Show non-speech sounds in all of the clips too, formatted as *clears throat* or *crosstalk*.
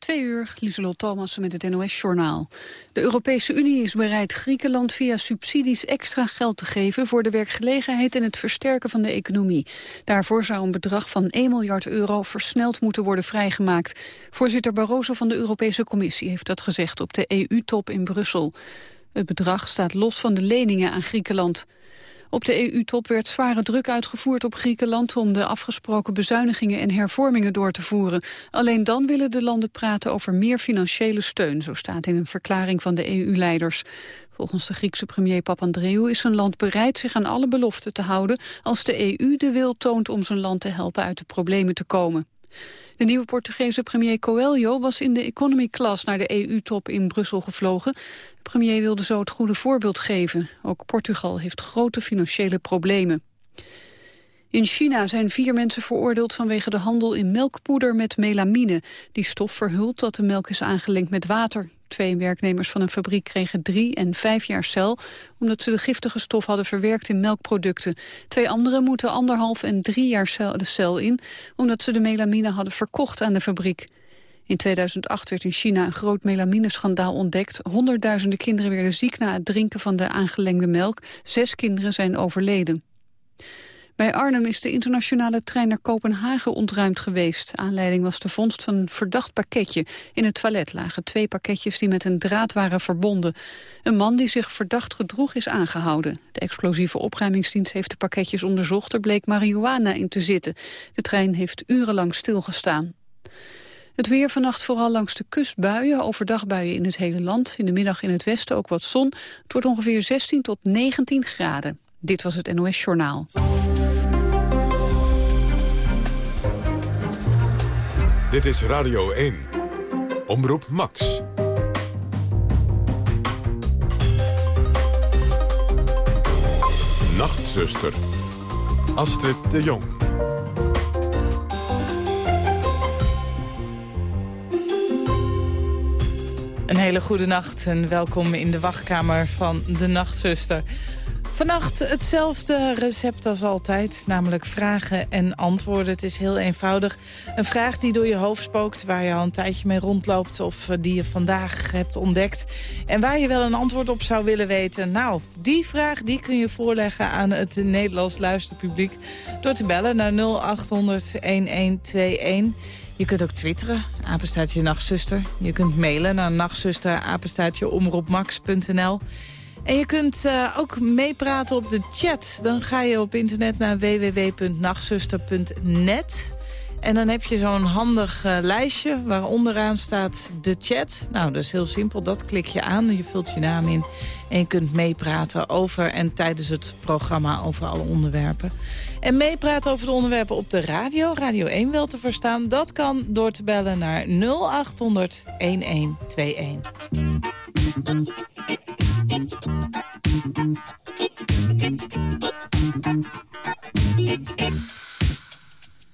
Twee uur, Lieselot Thomas met het NOS-journaal. De Europese Unie is bereid Griekenland via subsidies extra geld te geven... voor de werkgelegenheid en het versterken van de economie. Daarvoor zou een bedrag van 1 miljard euro versneld moeten worden vrijgemaakt. Voorzitter Barroso van de Europese Commissie heeft dat gezegd op de EU-top in Brussel. Het bedrag staat los van de leningen aan Griekenland. Op de EU-top werd zware druk uitgevoerd op Griekenland... om de afgesproken bezuinigingen en hervormingen door te voeren. Alleen dan willen de landen praten over meer financiële steun... zo staat in een verklaring van de EU-leiders. Volgens de Griekse premier Papandreou is zijn land bereid zich aan alle beloften te houden... als de EU de wil toont om zijn land te helpen uit de problemen te komen. De nieuwe Portugese premier Coelho was in de economy class naar de EU-top in Brussel gevlogen. De premier wilde zo het goede voorbeeld geven. Ook Portugal heeft grote financiële problemen. In China zijn vier mensen veroordeeld vanwege de handel in melkpoeder met melamine. Die stof verhult dat de melk is aangelengd met water. Twee werknemers van een fabriek kregen drie en vijf jaar cel... omdat ze de giftige stof hadden verwerkt in melkproducten. Twee anderen moeten anderhalf en drie jaar cel, de cel in... omdat ze de melamine hadden verkocht aan de fabriek. In 2008 werd in China een groot melamineschandaal ontdekt. Honderdduizenden kinderen werden ziek na het drinken van de aangelengde melk. Zes kinderen zijn overleden. Bij Arnhem is de internationale trein naar Kopenhagen ontruimd geweest. Aanleiding was de vondst van een verdacht pakketje. In het toilet lagen twee pakketjes die met een draad waren verbonden. Een man die zich verdacht gedroeg is aangehouden. De explosieve opruimingsdienst heeft de pakketjes onderzocht. Er bleek marihuana in te zitten. De trein heeft urenlang stilgestaan. Het weer vannacht vooral langs de kust buien, overdag buien in het hele land. In de middag in het westen ook wat zon. Het wordt ongeveer 16 tot 19 graden. Dit was het NOS Journaal. Dit is Radio 1. Omroep Max. Nachtzuster. Astrid de Jong. Een hele goede nacht en welkom in de wachtkamer van de Nachtzuster. Vannacht hetzelfde recept als altijd, namelijk vragen en antwoorden. Het is heel eenvoudig. Een vraag die door je hoofd spookt, waar je al een tijdje mee rondloopt... of eh, die je vandaag hebt ontdekt. En waar je wel een antwoord op zou willen weten. Nou, die vraag die kun je voorleggen aan het Nederlands luisterpubliek... door te bellen naar 0800-1121. Je kunt ook twitteren, apenstaatje nachtzuster. Je kunt mailen naar nachtzuster, omroepmax.nl. En je kunt uh, ook meepraten op de chat. Dan ga je op internet naar www.nachtzuster.net. En dan heb je zo'n handig uh, lijstje waar onderaan staat de chat. Nou, dat is heel simpel. Dat klik je aan, je vult je naam in. En je kunt meepraten over en tijdens het programma over alle onderwerpen. En meepraten over de onderwerpen op de radio, Radio 1 wel te verstaan. Dat kan door te bellen naar 0800 1121.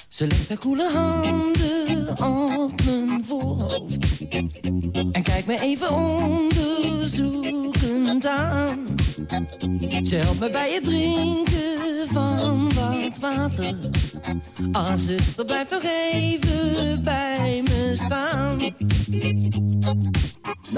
Ze legt haar koele handen op mijn voorhoofd En kijkt me even onderzoekend aan. Ze helpt me bij het drinken van wat water. Ah, zuster, blijf nog even bij me staan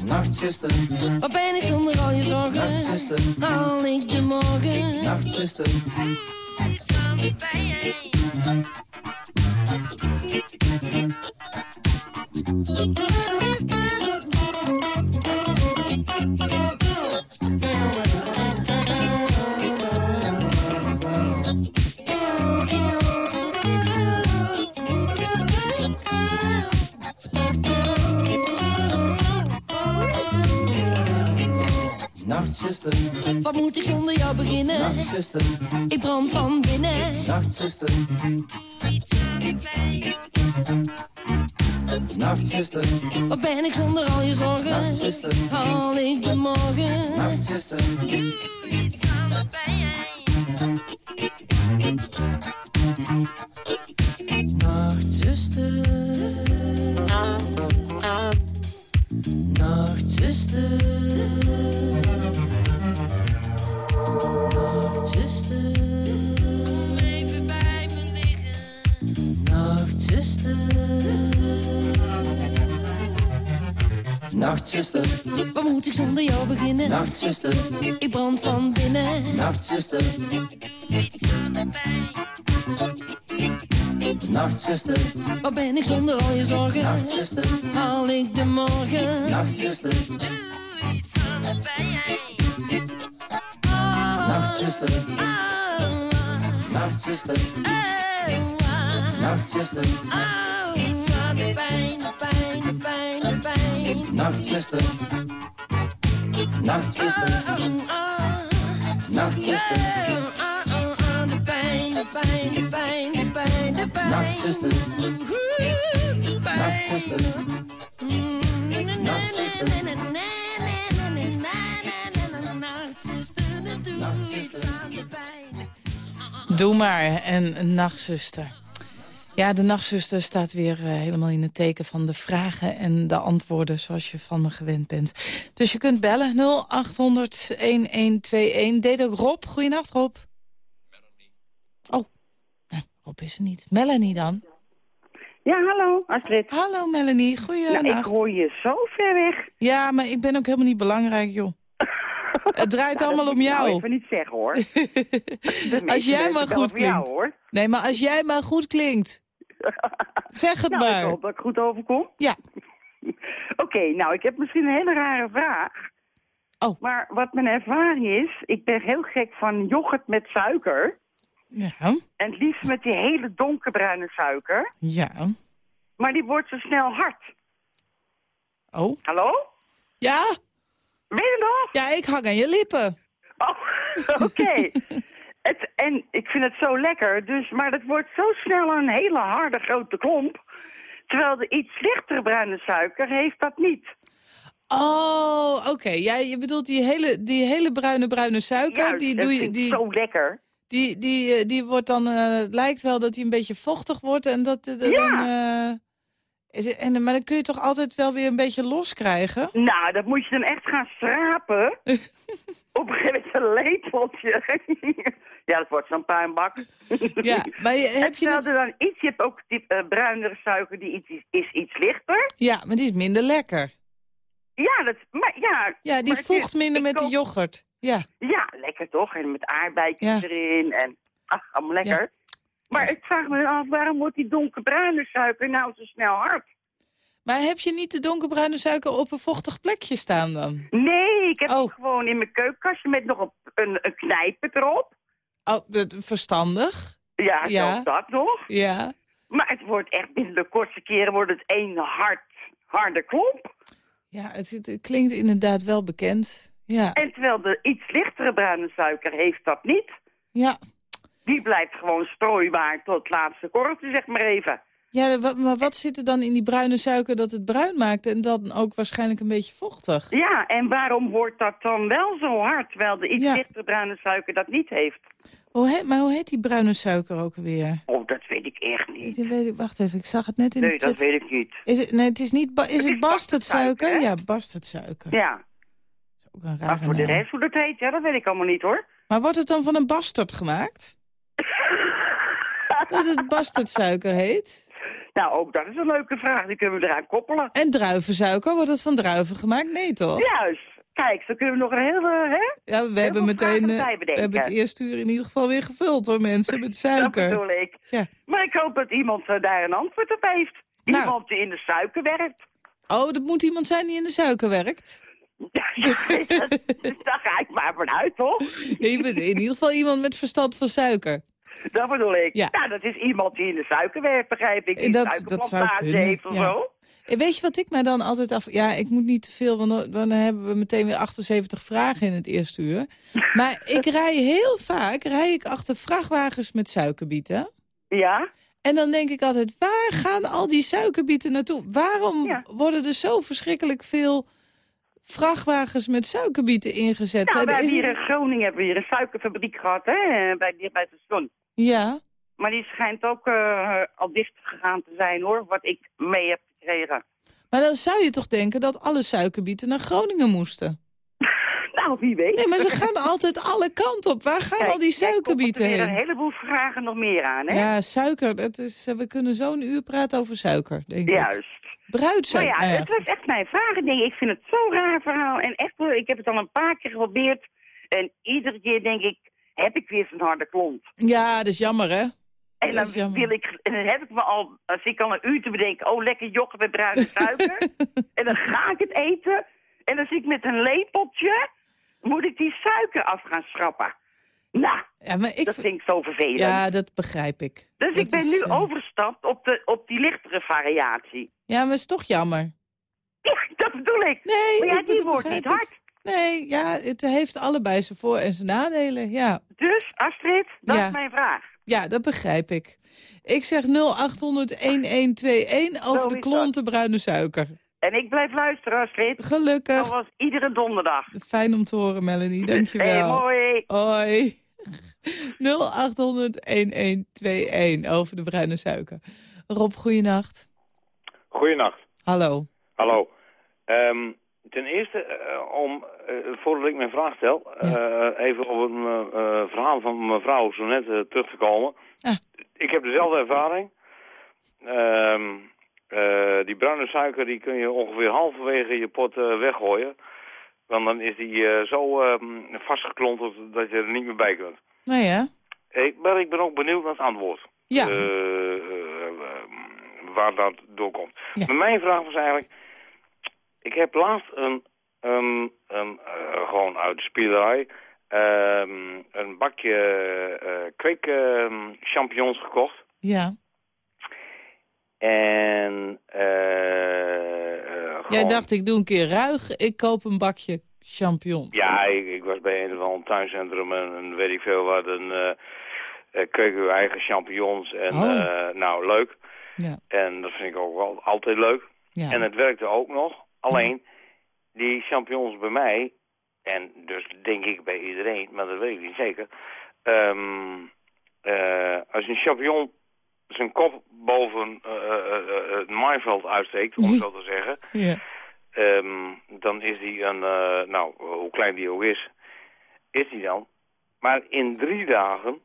Nachtzuster, wat ben ik zonder al je zorgen? Nachtzuster, haal ik de morgen? Nachtzuster, iets aan de pijn. Nachtzuster, wat moet ik zonder jou beginnen? Nachtzuster, ik brand van binnen. Nachtzuster, iets aan de pijn. Nachtzuster, wat ben ik zonder al je zorgen? Nachtzuster, haal ik de morgen? Nachtzuster, doe iets aan de pijn. Nachtzuster, nachtzuster, nachtzuster, waar moet ik zonder jou beginnen? Nachtzuster, ik brand van binnen. Nachtzuster, de pijn. Nachtzuster, waar ben ik zonder al je zorgen? Nachtzuster, haal ik de morgen? Nachtzuster, doe iets aan de pijn. Nachtzuster, nachtzuster, nachtzuster, iets aan de pijn, Nachtzuster, nachtzuster, nachtzuster. Nachtzuster, nachtzuster, Doe maar. En nachtzuster. Ja, de nachtzuster staat weer uh, helemaal in het teken van de vragen en de antwoorden zoals je van me gewend bent. Dus je kunt bellen 0800-1121. Deed ook Rob. Goeienacht Rob. Melanie. Oh, nou, Rob is er niet. Melanie dan? Ja, hallo Astrid. Hallo Melanie, goeienacht. Nou, ik hoor je zo ver weg. Ja, maar ik ben ook helemaal niet belangrijk, joh. Het draait Nou, allemaal om nou jou. even niet zeggen hoor. *laughs* Als jij maar goed voor jou, klinkt. hoor. Nee, maar als jij maar goed klinkt. *laughs* Zeg het Nou, ik maar. hoop dat ik goed overkom. Ja. *laughs* Oké, nou ik heb misschien een hele rare vraag. Oh. Maar wat mijn ervaring is, ik ben heel gek van yoghurt met suiker. Ja. En het liefst met die hele donkerbruine suiker. Ja. Maar die wordt zo snel hard. Oh. Hallo? Ja? Ben je nog? Ja, ik hang aan je lippen. Oh, *laughs* oké. En ik vind het zo lekker, dus, maar het wordt zo snel een hele harde grote klomp. Terwijl de iets lichtere bruine suiker heeft dat niet. Oh, oké. Ja, je bedoelt die hele, die hele bruine bruine suiker. Juist, die dat doe je, vind ik die, zo lekker. die, die, eh, die wordt dan, eh, het lijkt wel dat hij een beetje vochtig wordt. En dat, eh, Ja. dan, eh, is en, maar dan kun je toch altijd wel weer een beetje loskrijgen? Nou, dat moet je dan echt gaan schrapen. *laughs* Op een gegeven moment een lepeltje. *laughs* ja, dat wordt zo'n puinbak. Ja, maar je- *laughs* heb je het... er dan iets, je hebt ook die eh, bruinere suiker, die iets, is, is iets lichter. Ja, maar die is minder lekker. Ja, dat, maar ja. Ja, die maar het is- voegt minder met de yoghurt. Ja. Ja, lekker toch? En met aardbeidjes Ja. erin en ach, allemaal lekker. Maar ik vraag me af, waarom wordt die donkerbruine suiker nou zo snel hard? Maar heb je niet de donkerbruine suiker op een vochtig plekje staan dan? Nee, ik heb Oh. het gewoon in mijn keukenkastje met nog een, een, een knijper erop. Oh, dat- verstandig. Ja, dat nog. Ja. Maar het wordt echt binnen de kortste keren wordt het één hard, harde klomp. Ja, het, het- het klinkt inderdaad wel bekend. Ja. En terwijl de iets lichtere bruine suiker heeft dat niet. Ja. Die blijft gewoon strooibaar tot het laatste korreltje, zeg maar even. Ja, maar wat zit er dan in die bruine suiker dat het bruin maakt en dan ook waarschijnlijk een beetje vochtig? Ja, en waarom wordt dat dan wel zo hard, terwijl de iets Ja. lichtere bruine suiker dat niet heeft? Hoe heet, maar hoe heet die bruine suiker ook weer? Oh, dat weet ik echt niet. Ik weet, ik- wacht even, ik zag het net in Nee, de dat chat. weet ik niet. Is het, nee, het is niet. Is Het bastardsuiker? bastardsuiker, Ja, bastardsuiker. Ja, Dat is ook een maar rare voor de rest hoe dat heet, ja, dat weet ik allemaal niet hoor. Maar wordt het dan van een bastard gemaakt? Dat het bastardsuiker heet? nou, ook dat is een leuke vraag, die kunnen we eraan koppelen. En druivensuiker, wordt het van druiven gemaakt? Nee, toch? Juist, kijk, zo kunnen we nog een hele, hè? Ja, we hebben meteen. eh, we hebben het eerste uur in ieder geval weer gevuld hoor, mensen, met *laughs* Dat suiker. bedoel ik. Ja. Maar ik hoop dat iemand eh, daar een antwoord op heeft. Nou. Iemand die in de suiker werkt. Oh, dat moet iemand zijn die in de suiker werkt. *laughs* Daar ga ik maar vanuit, toch? Je bent in ieder geval iemand met verstand van suiker. Dat bedoel ik. Ja. Ja. dat is iemand die in de suiker werkt, begrijp ik. Die Dat- dat zou kunnen, heeft of ja. zo. Weet je wat ik mij dan altijd af... Ja, ik moet niet te veel, want dan, dan hebben we meteen weer 78 vragen in het eerste uur. *laughs* Maar ik rij heel vaak rij ik achter vrachtwagens met suikerbieten. Ja? En dan denk ik altijd, waar gaan al die suikerbieten naartoe? Waarom Ja. worden er zo verschrikkelijk veel vrachtwagens met suikerbieten ingezet? Nou, wij hebben hier in Groningen hebben we hier een suikerfabriek gehad, hè, bij, bij het station. Ja, Maar die schijnt ook eh, al dicht gegaan te zijn, hoor, wat ik mee heb gekregen. maar dan zou je toch denken dat alle suikerbieten naar Groningen moesten? *laughs* Nou, wie weet. Nee, maar ze gaan altijd alle kanten op. Waar gaan Kijk, al die suikerbieten er weer een heen? heleboel vragen nog meer aan, hè? Ja, suiker. Dat is, eh, we kunnen zo een uur praten over suiker, denk ik. Juist. Bruidsuiker. nou ja. het was echt mijn vraag. Ik denk, ik vind het zo'n raar verhaal. En echt, ik heb het al een paar keer geprobeerd. En iedere keer denk ik, heb ik weer zo'n harde klont. ja, dat is jammer, hè? En dan, jammer. wil ik, en dan heb ik me al, als ik al een uur te bedenken, oh lekker yoghurt met bruine suiker. *laughs* en dan ga ik het eten. En dan zit ik met een lepeltje, moet ik die suiker af gaan schrappen. Nou, Ja, maar ik... dat vind ik zo vervelend. Ja, dat begrijp ik. dus Dat ik ben is, nu eh, overgestapt op, de, op die lichtere variatie. Ja, maar is toch jammer. Ja, dat bedoel ik. Nee, maar ja, ik die wordt niet hard. Nee, ja, het heeft allebei zijn voor- en zijn nadelen. Ja, Dus, Astrid, dat Ja. is mijn vraag. ja dat begrijp ik. Ik zeg 0800-1121 over de klonten bruine suiker. En ik blijf luisteren, Astrid. Gelukkig. Zoals iedere donderdag. Fijn om te horen, Melanie. Hey, Dankjewel. mooi. Hoi. 0800-1121 over de bruine suiker. Rob, goeienacht. Goedenacht. Hallo. Hallo. Ehm, ten eerste, eh, om, eh, voordat ik mijn vraag stel, eh, even op een verhaal van mevrouw zo net terug te komen. Ah. Ik heb dezelfde ervaring. Ehm, eh, die bruine suiker die kun je ongeveer halverwege je pot weggooien. Want dan is die zo ehm, vastgeklonterd dat je er niet meer bij kunt. Nou ja. Ik, maar ik ben ook benieuwd naar het antwoord. Ja. Waar dat doorkomt. Ja. Maar mijn vraag was eigenlijk... Ik heb laatst een, een, een eh, gewoon uit de spielerij... ehm, een bakje eh kweek ehm, champignons gekocht. ja. En... eh eh, Jij gewoon- dacht, ik doe een keer ruig. Ik koop een bakje champignon. Ja, ik, ik was bij een of ander tuincentrum en, en weet ik veel wat. En uh, kregen we eigen champignons. En Oh. nou, leuk. Ja. En dat vind ik ook wel altijd leuk. Ja. En het werkte ook nog. Alleen, die champignons bij mij, en dus denk ik bij iedereen, maar dat weet ik niet zeker. eh, als een champignon zijn kop boven eh, eh, het maaiveld uitsteekt, om het zo te zeggen... ja. Ehm, dan is die een, nou, hoe klein die ook is, is die dan. Maar in drie dagen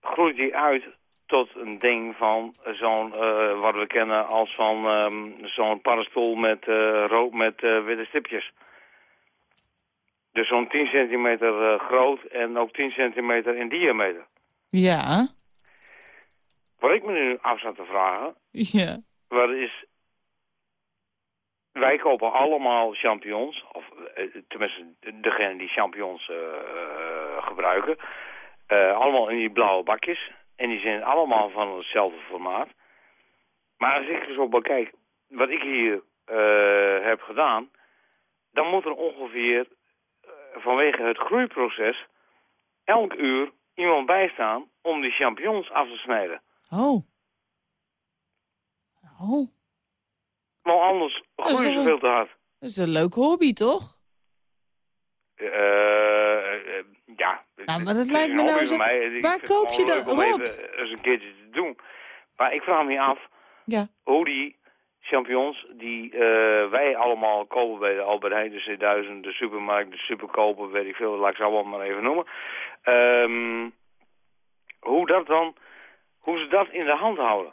groeit die uit tot een ding van zo'n, eh, wat we kennen als van ehm, zo'n paddenstoel met, eh, rood met eh, witte stipjes. Dus zo'n 10 centimeter groot en ook 10 centimeter in diameter. Ja. Wat ik me nu af zat te vragen, Ja. wat is wij kopen allemaal champignons, of tenminste degene die champignons gebruiken, allemaal in die blauwe bakjes. En die zijn allemaal van hetzelfde formaat. Maar als ik er zo bekijk wat ik hier eh, heb gedaan, dan moet er ongeveer eh, vanwege het groeiproces elk uur iemand bijstaan om die champignons af te snijden. Oh. Oh. Want anders groeien ze veel te hard. Dat is een leuke hobby, toch? Eh, ja. Nou, maar dat is lijkt me nou zo- mij. Waar koop je dat- Rob? eens een keertje te doen. Maar ik vraag me af Ja. hoe die champignons die eh, wij allemaal kopen bij de Albert Heijn, de C1000, de supermarkt, de superkoper, weet ik veel, laat ik ze allemaal maar even noemen. Ehm, hoe dat dan, hoe ze dat in de hand houden.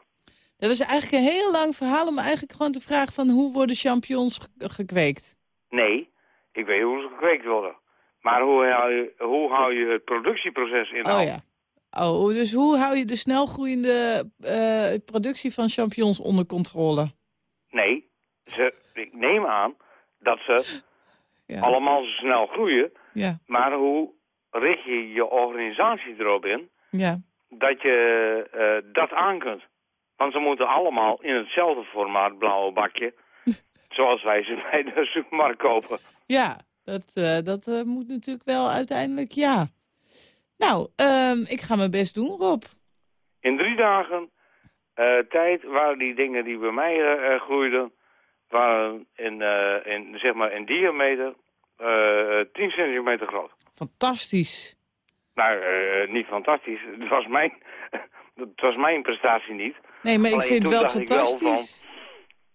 Dat was eigenlijk een heel lang verhaal om eigenlijk gewoon te vragen van hoe worden champignons ge- gekweekt? Nee, ik weet hoe ze gekweekt worden. Maar hoe hou je, hoe hou je het productieproces in Oh ja. Oh, dus hoe hou je de snelgroeiende eh, productie van champignons onder controle? Nee, ze, ik neem aan dat ze Ja. allemaal zo snel groeien. Ja. Maar hoe richt je je organisatie erop in Ja. dat je eh, dat aan kunt? Want ze moeten allemaal in hetzelfde formaat blauwe bakje... *laughs* zoals wij ze bij de supermarkt kopen. Ja, dat, eh, dat eh, moet natuurlijk wel uiteindelijk, ja. Nou, ehm, ik ga mijn best doen, Rob. In drie dagen eh, tijd waren die dingen die bij mij groeiden... waren in, in, zeg maar in diameter eh 10 centimeter groot. Fantastisch. Nou, niet fantastisch. *laughs* Het was mijn, het was mijn prestatie niet. Nee, maar ik vind het wel fantastisch.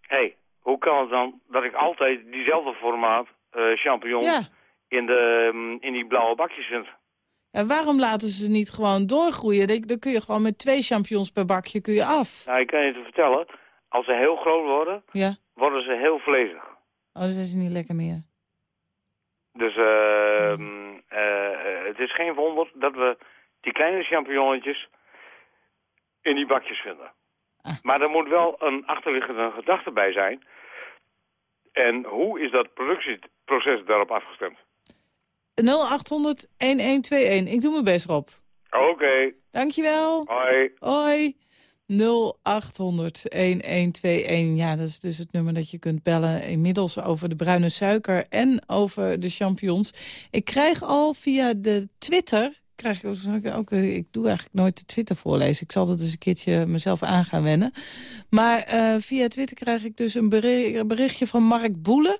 Hé, hey, hoe kan het dan dat ik altijd diezelfde formaat champignons Ja. in, de, mm, in die blauwe bakjes vind? En waarom laten ze niet gewoon doorgroeien? Dan- kun je gewoon met twee champignons per bakje kun je af. Nou, ik kan je het vertellen. Als ze heel groot worden, Ja. worden ze heel vlezig. Oh, dan zijn ze niet lekker meer. Dus eh, mm, eh, het is geen wonder dat we die kleine champignonnetjes in die bakjes vinden. Ah. Maar er moet wel een achterliggende gedachte bij zijn. En hoe is dat productieproces daarop afgestemd? 0800 1121. Ik doe mijn best, Rob. Oké, Dankjewel. hoi. Hoi. 0800 1121. Ja, dat is dus het nummer dat je kunt bellen. Inmiddels over de bruine suiker en over de champignons. Ik krijg al via de Twitter... Krijg ik, ook, ik doe eigenlijk nooit de Twitter voorlezen. Ik zal dat eens een keertje mezelf aan gaan wennen. Maar eh, via Twitter krijg ik dus een beri- berichtje van Mark Boelen.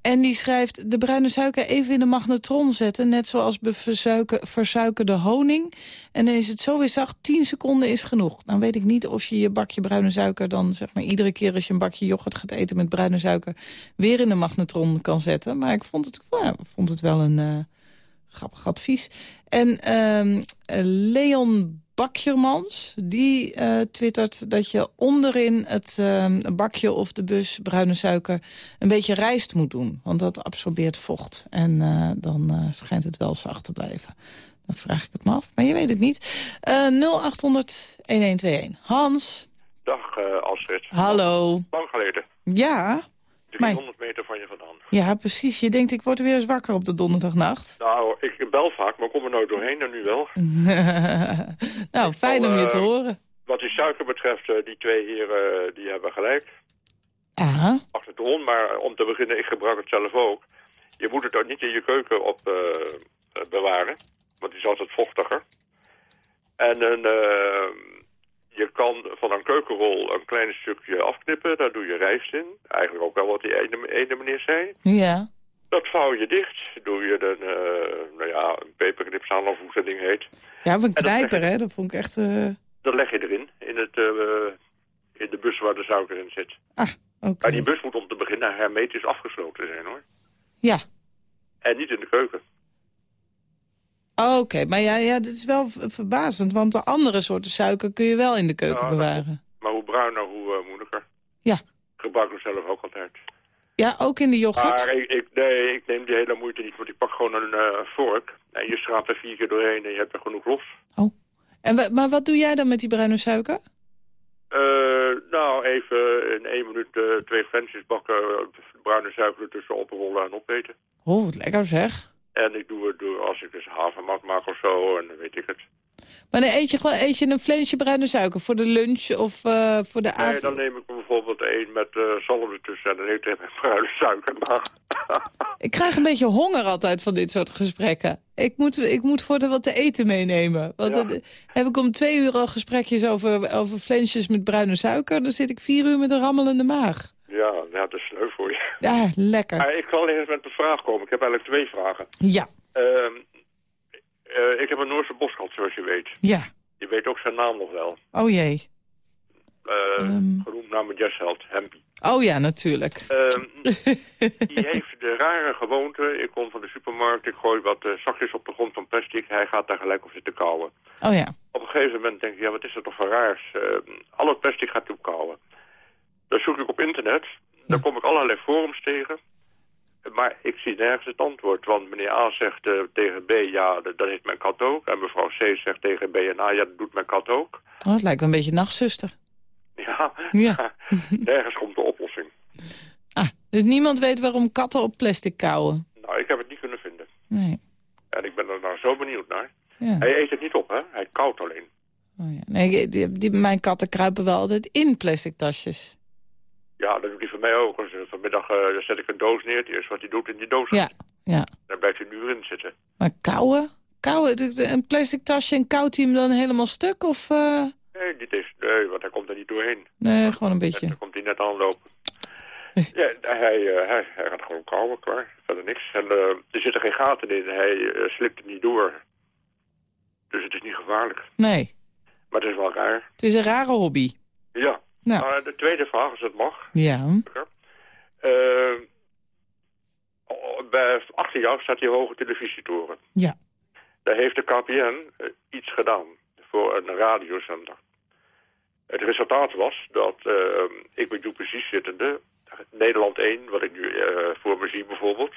En die schrijft de bruine suiker even in de magnetron zetten. Net zoals bij versuiker, versuikerde honing. En dan is het zo weer zacht. 10 seconden is genoeg. Nou weet ik niet of je je bakje bruine suiker dan zeg maar iedere keer als je een bakje yoghurt gaat eten met bruine suiker weer in de magnetron kan zetten. Maar ik vond het, vond het wel een eh, grappig advies. En ehm, eh, Leon Bakjermans, die eh, twittert dat je onderin het ehm, bakje of de bus bruine suiker een beetje rijst moet doen. Want dat absorbeert vocht. En eh, dan eh, schijnt het wel zacht te blijven. Dan vraag ik het me af, maar je weet het niet. Eh 0800 1121. Hans, Dag Astrid. hallo. Lang geleden. Ja, 300 meter van je vandaan. ja, precies. Je denkt, ik word weer eens wakker op de donderdagnacht. Nou, ik bel vaak, maar kom er nooit doorheen en nu wel. *laughs* nou, fijn om je te eh, horen. Wat die suiker betreft, eh, die twee heren eh, die hebben gelijk. Aha. Achter de hond, maar om te beginnen, ik gebruik het zelf ook. Je moet het ook niet in je keuken op bewaren, want die is altijd vochtiger. En een, je kan van een keukenrol een klein stukje afknippen, daar doe je rijst in. Eigenlijk ook wel wat die ene, ene meneer zei. Ja. Dat vouw je dicht, doe je een, eh, nou ja, een peperknips aan of hoe dat ding heet. Ja, of een knijper, hè? Dat vond ik echt... eh, Dat leg je erin, in, het, eh, in de bus waar de suiker in zit. Ah, oké. Maar die bus moet om te beginnen hermetisch afgesloten zijn hoor. Ja. En niet in de keuken. Oh, Oké, maar ja, ja, dit is wel verbazend, want de andere soorten suiker kun je wel in de keuken bewaren. Maar hoe bruiner, hoe eh, moeilijker. Ja. Ik gebruik hem zelf ook altijd. Ja, ook in de yoghurt? Maar ik, ik, nee, ik neem die hele moeite niet, want ik pak gewoon een eh, vork. En je schraapt er vier keer doorheen en je hebt er genoeg los. Oh. En maar wat doe jij dan met die bruine suiker? Eh, nou, even in één minuut twee flensjes bakken, bruine suiker ertussen oprollen en opeten. Oh, wat lekker zeg. En ik doe het door als ik dus havermout maak of zo, en dan weet ik het. Maar dan eet je, gewoon, eet je een flensje bruine suiker voor de lunch of eh, voor de Nee, avond? dan neem ik bijvoorbeeld één met uh, zalm ertussen en dan eet ik met bruine suiker. Maar *laughs* Ik krijg een beetje honger altijd van dit soort gesprekken. Ik moet, ik moet voor de wat te eten meenemen. Want Ja. dan heb ik om twee uur al gesprekjes over, over flensjes met bruine suiker. Dan zit ik vier uur met een rammelende maag. ja, ja, dat is leuk voor je. Ja, lekker. Maar ik zal eens met een vraag komen. Ik heb eigenlijk twee vragen. Ja, Ehm, eh, ik heb een Noorse boskat, zoals je weet. ja. Je weet ook zijn naam nog wel. Oh jee. Eh, Ehm. Genoemd naar mijn jazzheld. Oh ja, natuurlijk. Ehm, *laughs* die heeft de rare gewoonte. Ik kom van de supermarkt, ik gooi wat eh, zakjes op de grond van plastic. Hij gaat daar gelijk op zitten kauwen. Oh ja. Op een gegeven moment denk ik, ja, wat is er toch voor raars? Al het plastic gaat hij op kauwen. Dan zoek ik op internet. Dan kom ik allerlei forums tegen. Maar ik zie nergens het antwoord. Want meneer A zegt eh, tegen B, ja, dat, dat heeft mijn kat ook. En mevrouw C zegt tegen B en A, ja, dat doet mijn kat ook. Oh, het lijkt me een beetje nachtzuster. Ja, Ja. *laughs* nergens komt de oplossing. Ah, dus niemand weet waarom katten op plastic kauwen? Nou, ik heb het niet kunnen vinden. Nee. En ik ben er nou zo benieuwd naar. Ja. Hij eet het niet op, hè? Hij koudt alleen. Oh, ja. Nee, die, die- mijn katten kruipen wel altijd in plastic tasjes. Ja, dat doet hij van mij ook. Eh, vanmiddag eh, zet ik een doos neer. Het eerste wat hij doet in die doos. Ja, ja. Daar blijft hij nu in zitten. Maar de- de- een plastic tasje en koudt hij hem dan helemaal stuk? Of, eh, Nee, dit is, nee, want hij komt er niet doorheen. nee, gewoon een En beetje. dan komt hij net aanlopen. *laughs* Ja, hij, eh, hij, hij gaat gewoon kauwen, klaar. Verder niks. En er zitten geen gaten in. Hij slikt het niet door. Dus het is niet gevaarlijk. Nee, Maar het is wel raar. het is een rare hobby. Ja. Nou. Maar de tweede vraag, als het mag. Ja, oh, bij 18 jaar staat die hoge televisietoren. ja. Daar heeft de KPN eh, iets gedaan voor een radiozender. Het resultaat was dat eh, ik met jou precies zittende, Nederland 1, wat ik nu voor me zie bijvoorbeeld,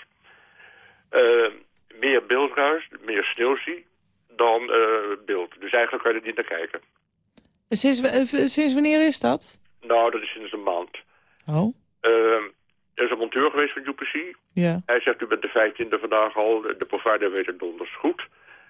meer beeldruis, meer sneeuw zie dan beeld. Dus eigenlijk kan je er niet naar kijken. Sinds, eh, sinds wanneer is dat? Nou, dat is sinds een maand. Oh, Eh, er is een monteur geweest van UPC. ja. Hij zegt, u bent de 15e vandaag al, de provider weet het donders goed.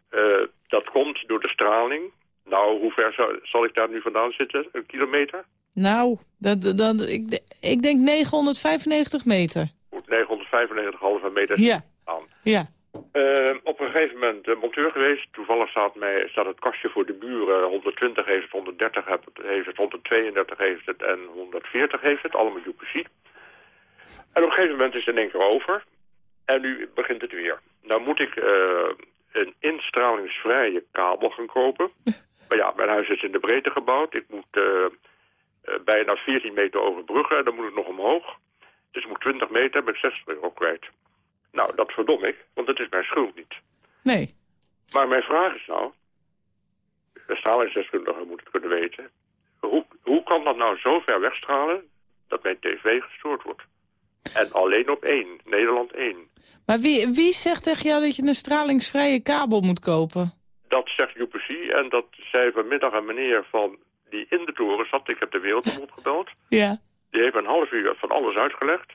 Eh, dat komt door de straling. Nou, hoe ver zal, zal ik daar nu vandaan zitten? Een kilometer? Nou, dat, dat, ik, ik denk 995 meter. Goed, 995,5 meter Ja, aan. ja. Eh, op een gegeven moment de monteur geweest. Toevallig staat, mij, staat het kastje voor de buren. 120 heeft het, 130 heeft het, heeft het 132 heeft het en 140 heeft het. Allemaal UPC. En op een gegeven moment is het in één keer over. En nu begint het weer. Nou moet ik eh, een instralingsvrije kabel gaan kopen. *laughs* maar ja, mijn huis is in de breedte gebouwd. Ik moet eh, eh, bijna 14 meter overbruggen. En dan moet ik nog omhoog. Dus ik moet 20 meter met 60 euro kwijt. Nou, dat verdom ik, want het is mijn schuld niet. Nee. Maar mijn vraag is nou, de stralingsdeskundige moet het kunnen weten. Hoe, hoe kan dat nou zo ver wegstralen dat mijn tv gestoord wordt? En alleen op één, Nederland 1. Maar wie, wie zegt tegen jou dat je een stralingsvrije kabel moet kopen? Dat zegt UPC en dat zei vanmiddag een meneer van die in de toren zat. Ik heb de wereldomroep gebeld. Ja. Die heeft een half uur van alles uitgelegd.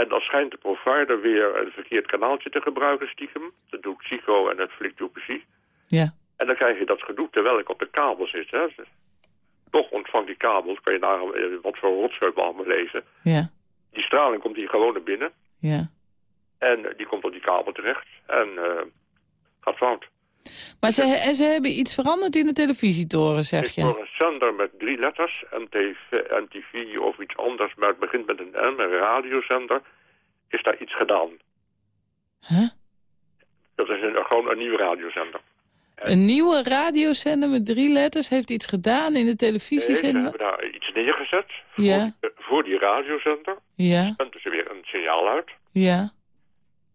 En dan schijnt de provider weer een verkeerd kanaaltje te gebruiken stiekem. Dat doet Chico en dat flikt UPC. Ja. En dan krijg je dat gedoe terwijl ik op de kabel zit. Hè. Toch ontvangt die kabel, kan je nagaan eh, wat voor rotzooi allemaal lezen. Ja. Die straling komt hier gewoon naar binnen. Ja. En eh, die komt op die kabel terecht. En eh, gaat fout. Maar ze, en ze hebben iets veranderd in de televisietoren, zeg je? voor een zender met drie letters, MTV, MTV of iets anders, maar het begint met een M, een radiozender, is daar iets gedaan. Huh? Dat is een, gewoon een nieuwe radiozender. Een nieuwe radiozender met drie letters heeft iets gedaan in de Nee, ze televisiezender? hebben daar iets neergezet voor, Ja. die, voor die radiozender. Ja, En dus weer een signaal uit. ja.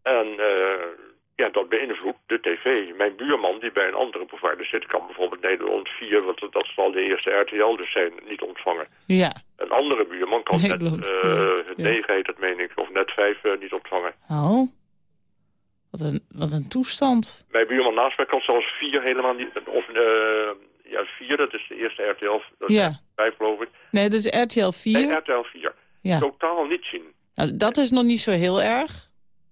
En eh, ja, dat beïnvloedt de tv. Mijn buurman die bij een andere provider zit, kan bijvoorbeeld Nederland 4, want dat is al de eerste RTL, dus zijn niet ontvangen. Ja. Een andere buurman kan net Nederland 4, ja. 9 heet dat meen ik, of net 5 eh, niet ontvangen. Oh. Wat een, wat een toestand. Mijn buurman naast mij kan zelfs 4 helemaal niet, of eh ja 4, dat is de eerste RTL, is Ja. 5 geloof ik. Nee, dat is RTL 4. Nee, RTL 4. Ja. Totaal niet zien. Nou, dat is nog niet zo heel erg.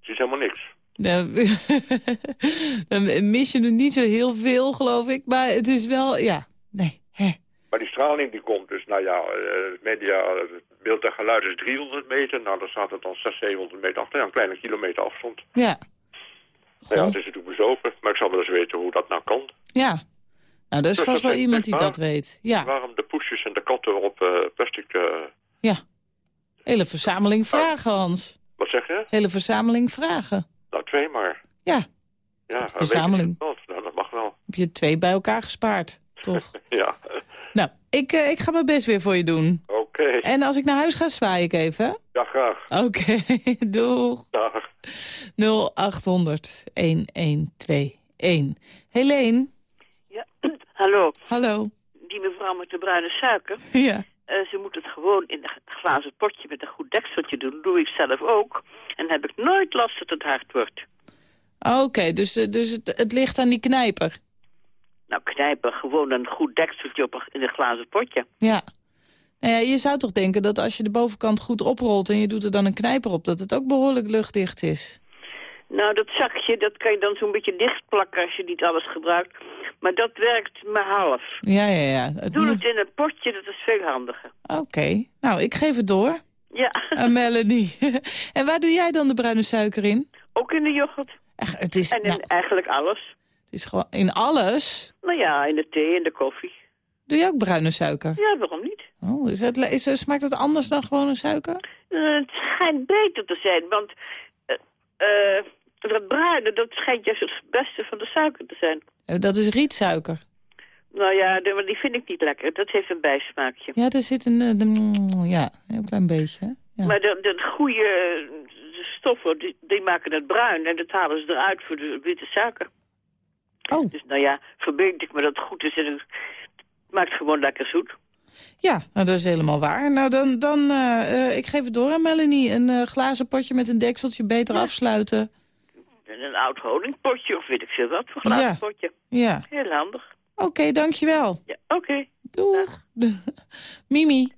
Ziet helemaal niks. Dan, *laughs* dan mis je er niet zo heel veel, geloof ik. Maar het is wel, ja, nee. Hè. Maar die straling die komt dus, nou ja, eh, media, beeld en geluid is 300 meter. Nou, dan staat het dan 600, 700 meter achter. Ja, een kleine kilometer afstand. Ja. Nou ja, het is natuurlijk bezopen, maar ik zou wel eens weten hoe dat nou kan. Ja. Nou, er is Dus vast wel iemand die dat weet. Ja, Waarom de poesjes en de katten op eh, plastic... eh, ja. Hele verzameling vragen, Hans. wat zeg je? Hele verzameling vragen. Nou, twee maar. Ja, Ja, verzameling. Nou, dat mag wel. heb je twee bij elkaar gespaard, toch? *laughs* Ja, nou, ik, eh, ik ga mijn best weer voor je doen. oké. En als ik naar huis ga, zwaai ik even? Ja, graag. Oké, *laughs* doeg. Dag. 0800 1121. Helene, Ja, *clears throat* hallo. hallo. Die mevrouw met de bruine suiker, *laughs* Ja. Eh, ze moet het gewoon in een glazen potje met een goed dekseltje doen. doe ik zelf ook. En dan heb ik nooit last dat het hard wordt. Oké, dus, eh, dus het, het ligt aan die knijper. Nou, knijpen gewoon een goed dekseltje op een, in een glazen potje. Ja. Nou ja, je zou toch denken dat als je de bovenkant goed oprolt... en je doet er dan een knijper op, dat het ook behoorlijk luchtdicht is. Nou, dat zakje, dat kan je dan zo'n beetje dichtplakken als je niet alles gebruikt. Maar dat werkt maar half. Ja, ja, ja. Het Doe het in een potje, dat is veel handiger. Oké, nou, ik geef het door Ja, aan Melanie. *laughs* en waar doe jij dan de bruine suiker in? ook in de yoghurt. Echt, het, is, En in nou, eigenlijk alles. het is gewoon in alles. Nou ja, in de thee, in de koffie. Doe je ook bruine suiker? Ja, waarom niet? Oh, is het, is, smaakt het anders dan gewone suiker? Eh, het schijnt beter te zijn, want eh, eh, dat bruine, dat schijnt juist het beste van de suiker te zijn. Eh, Dat is rietsuiker. Nou ja, de- maar die vind ik niet lekker. Dat heeft een bijsmaakje. Ja, er zit een, eh, de- ja, een heel klein beetje. Ja. Maar de, de goede stoffen, die, die maken het bruin en dat halen ze eruit voor de witte suiker. Oh, Dus nou ja, verbeeld ik me dat het goed is en het maakt gewoon lekker zoet. ja, nou, dat is helemaal waar. Nou, dan, dan eh, eh, ik geef het door aan Melanie. Een glazen potje met een dekseltje beter afsluiten. En een oud honingpotje of weet ik veel wat voor glazen Ja. potje. Ja, Heel handig. oké, dankjewel. Ja, oké. Doeg. *laughs* Mimi.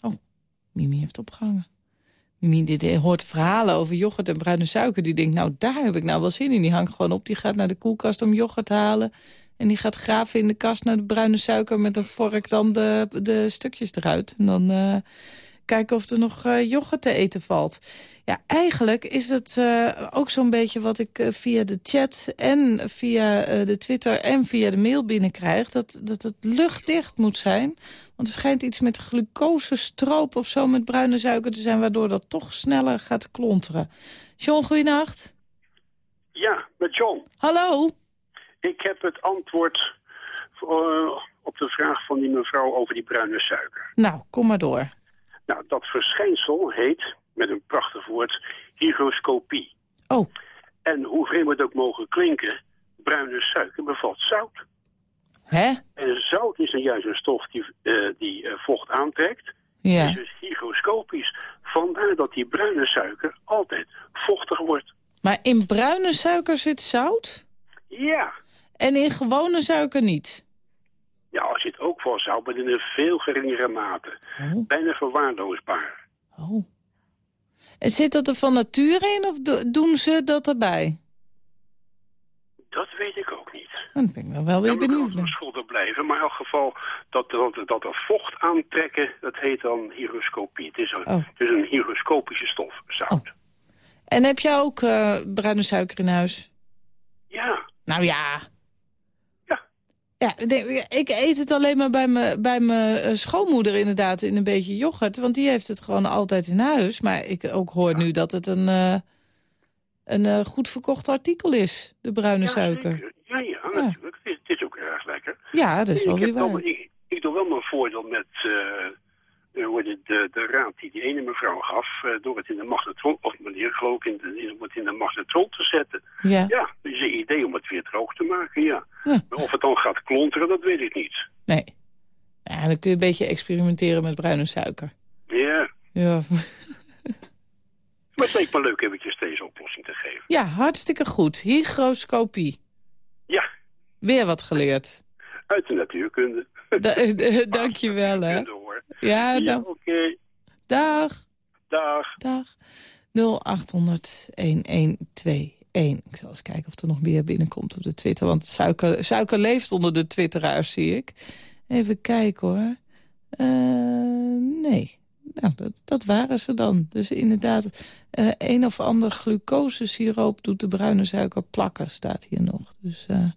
Oh, Mimi heeft opgehangen. Mimi die, die hoort verhalen over yoghurt en bruine suiker. Die denkt, nou, daar heb ik nou wel zin in. Die hangt gewoon op. Die gaat naar de koelkast om yoghurt te halen. En die gaat graven in de kast naar de bruine suiker... met een vork dan de, de stukjes eruit. En dan eh, kijken of er nog eh, yoghurt te eten valt. Ja, eigenlijk is het eh, ook zo'n beetje wat ik eh, via de chat... en via de Twitter en via de mail binnenkrijg... Dat, dat het luchtdicht moet zijn. Want er schijnt iets met glucosestroop of zo met bruine suiker te zijn... waardoor dat toch sneller gaat klonteren. John, goeienacht. Ja, met John. Hallo. Ik heb het antwoord op de vraag van die mevrouw over die bruine suiker. Nou, kom maar door. Nou, dat verschijnsel heet, met een prachtig woord, hygroscopie. Oh, En hoe vreemd het ook mogen klinken, bruine suiker bevat zout. hè? En zout is dan juist een stof die, eh, die eh, vocht aantrekt. Ja. Is dus hygroscopisch. Vandaar dat die bruine suiker altijd vochtig wordt. Maar in bruine suiker zit zout Ja, en in gewone suiker niet. ja, er zit zout, maar in een veel geringere mate. Oh. Bijna verwaarloosbaar. Oh. En zit dat er van nature in of do- doen ze dat erbij? Dat weet ik ook niet. Dan ben ik wel wel weer Dan moet ik benieuwd. schuldig blijven. Maar in elk geval, dat, dat, dat er vocht aantrekken, dat heet dan hygroscopie. Het is een, Oh. het is een hygroscopische stof, zout. En heb jij ook eh, bruine suiker in huis? Ja, Nou ja. Ja. Ja, ik eet het alleen maar bij mijn bij mijn eh, schoonmoeder inderdaad in een beetje yoghurt. Want die heeft het gewoon altijd in huis. Maar ik ook hoor nu dat het een, eh, een eh, goed verkocht artikel is, de bruine ja, suiker. Ja, ja, natuurlijk. Het is, het is ook erg lekker. Ja, dat is wel ik, weer wel, ik, ik doe wel mijn voordeel met eh, heet het, de, de raad die die ene mevrouw gaf... eh, door het in de magnetron, of meneer geloof ik, in de, om het in de magnetron te zetten. Ja. Ja, dat is een idee om het weer droog te maken, ja. Ja. Maar of het dan gaat klonteren, dat weet ik niet. Nee. Ja, dan kun je een beetje experimenteren met bruine suiker. Ja, Ja, maar het leek me leuk eventjes deze oplossing te geven. ja hartstikke goed. Hygroscopie. Ja, Weer wat geleerd. uit de natuurkunde. Da *laughs* *laughs* eh, Dank je wel, hè. Ja, Ja, oké. Dag. Dag. Dag. 0800 1121. Ik zal eens kijken of er nog meer binnenkomt op de Twitter. Want suiker, suiker leeft onder de twitteraars, zie ik. Even kijken hoor. Eh, nee. Nou, dat, dat waren ze dan. Dus inderdaad, eh, een of ander glucosesiroop doet de bruine suiker plakken, staat hier nog. Dus eh,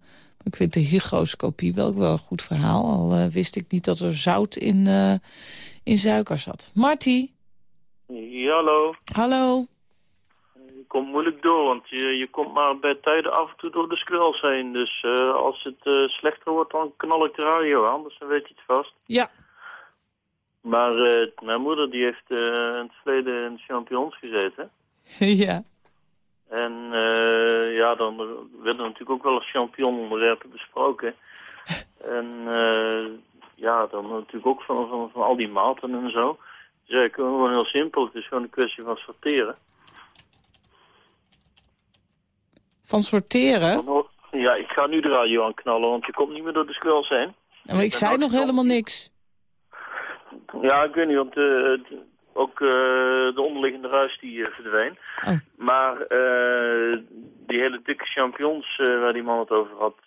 ik vind de hygroscopie wel, wel een goed verhaal. Al eh, wist ik niet dat er zout in, eh, in suiker zat. Marty, Ja, hallo. hallo. Je komt moeilijk door, want je, je komt maar bij tijden af en toe door de skrels heen. Dus eh, als het slechter wordt, dan knal ik de radio aan, dus dan weet je het vast. Ja. Maar mijn moeder die heeft in het verleden in de champions gezeten. *laughs* ja. En eh, ja, dan werden natuurlijk ook wel eens championonderwerpen besproken. *laughs* en eh, ja, dan natuurlijk ook van, van, van al die maten en zo. Dus eigenlijk gewoon heel simpel, het is gewoon een kwestie van sorteren. Van sorteren? Ja, ik ga nu de radio aanknallen, want je komt niet meer door de squirrels heen. Ja, maar ik zei nog helemaal niks. Ja, ik weet niet, want eh, het- Ook eh, de onderliggende ruis die eh, verdween. Oh. Maar eh, die hele dikke champignons eh, waar die man het over had...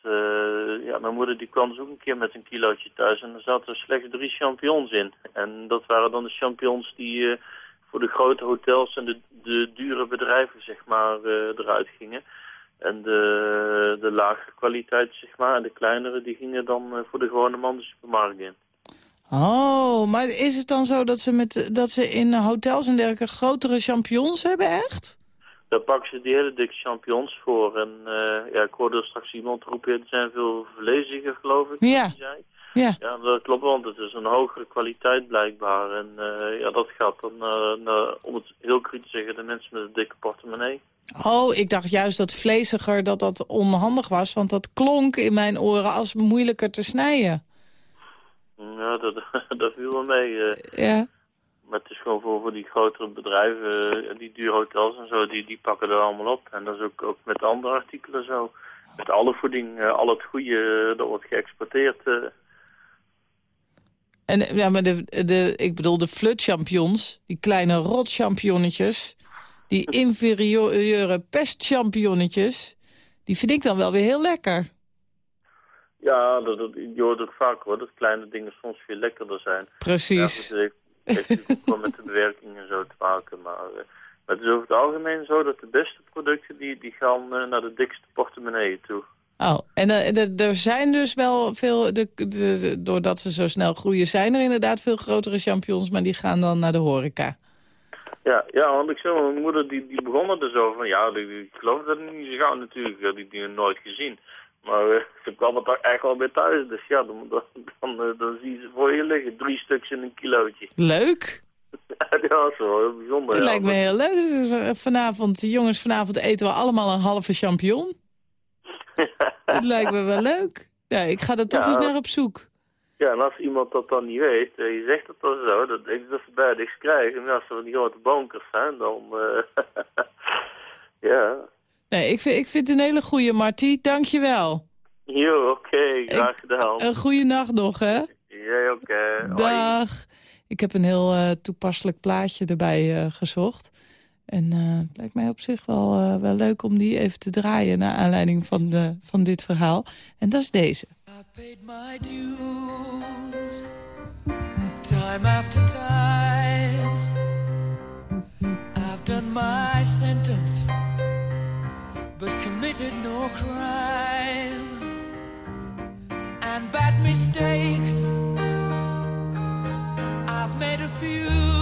ja, mijn moeder die kwam dus ook een keer met een kilootje thuis... en er zaten slechts drie champignons in. En dat waren dan de champignons die voor de grote hotels en de, de dure bedrijven zeg maar eruit gingen. En de, de lagere kwaliteit zeg maar en de kleinere die gingen dan voor de gewone man de supermarkt in. Oh, maar is het dan zo dat ze, met, dat ze in hotels en dergelijke grotere champignons hebben, echt? Daar pakken ze die hele dikke champignons voor. En eh, ja, ik hoorde straks iemand roepen, er zijn veel vleesiger geloof ik. Ja. zei. Ja. Ja, dat klopt, want het is een hogere kwaliteit blijkbaar. En eh, ja, dat gaat dan, eh, naar, om het heel cru te zeggen, de mensen met een dikke portemonnee. Oh, ik dacht juist dat vleesiger dat dat onhandig was, want dat klonk in mijn oren als moeilijker te snijden. Ja, dat, *laughs* dat viel wel mee. eh. Ja. Maar het is gewoon voor, voor die grotere bedrijven, eh, die dure hotels en zo, die, die pakken er allemaal op. En dat is ook, ook met andere artikelen zo. Met alle voeding, eh, al het goede, dat wordt geëxporteerd. En ja, maar de, de, ik bedoel de flutchampions, die kleine rotchampionnetjes, die *laughs* inferieure pestchampionnetjes, die vind ik dan wel weer heel lekker. Ja, dat, dat, je hoort ook vaak hoor, dat kleine dingen soms veel lekkerder zijn. Precies. Ja, het heeft, heeft natuurlijk ook wel met de bewerking en zo te maken. Maar, eh, maar het is over het algemeen zo dat de beste producten, die, die gaan eh, naar de dikste portemonnee toe. Oh, en eh, er zijn dus wel veel, de, de- de- doordat ze zo snel groeien, zijn er inderdaad veel grotere champignons, maar die gaan dan naar de horeca. Ja, ja, want ik zei, mijn moeder die, die begon er dus over van, ja, ik geloof dat niet zo gauw natuurlijk, die die nooit gezien. Maar eh, ze kwam er toch echt wel bij thuis, dus ja, dan, dan, dan, eh, dan zie je ze voor je liggen, drie stuks in een kilootje. Leuk. *laughs* ja, dat is wel heel bijzonder. Het lijkt me heel leuk. Dus eh, vanavond, jongens, vanavond eten we allemaal een halve champignon. *laughs* Het lijkt me wel leuk. Ja, ik ga er toch Ja. eens naar op zoek. Ja, en als iemand dat dan niet weet, je zegt het dan zo, dat ik dat ze bij niks krijgen. En als ze van die grote bonkers zijn, dan... *laughs* ja. Nee, ik vind, ik vind het een hele goede, Marty. Dank je wel. Jo, oké, graag gedaan. Een goede nacht nog, hè? Ja, oké. Dag. Ik heb een heel eh, toepasselijk plaatje erbij eh, gezocht. En eh, het lijkt mij op zich wel, eh, wel leuk om die even te draaien... naar aanleiding van, de, van dit verhaal. En dat is deze. paid my dues time after time. I've done my sentence, committed no crime. And bad mistakes, I've made a few.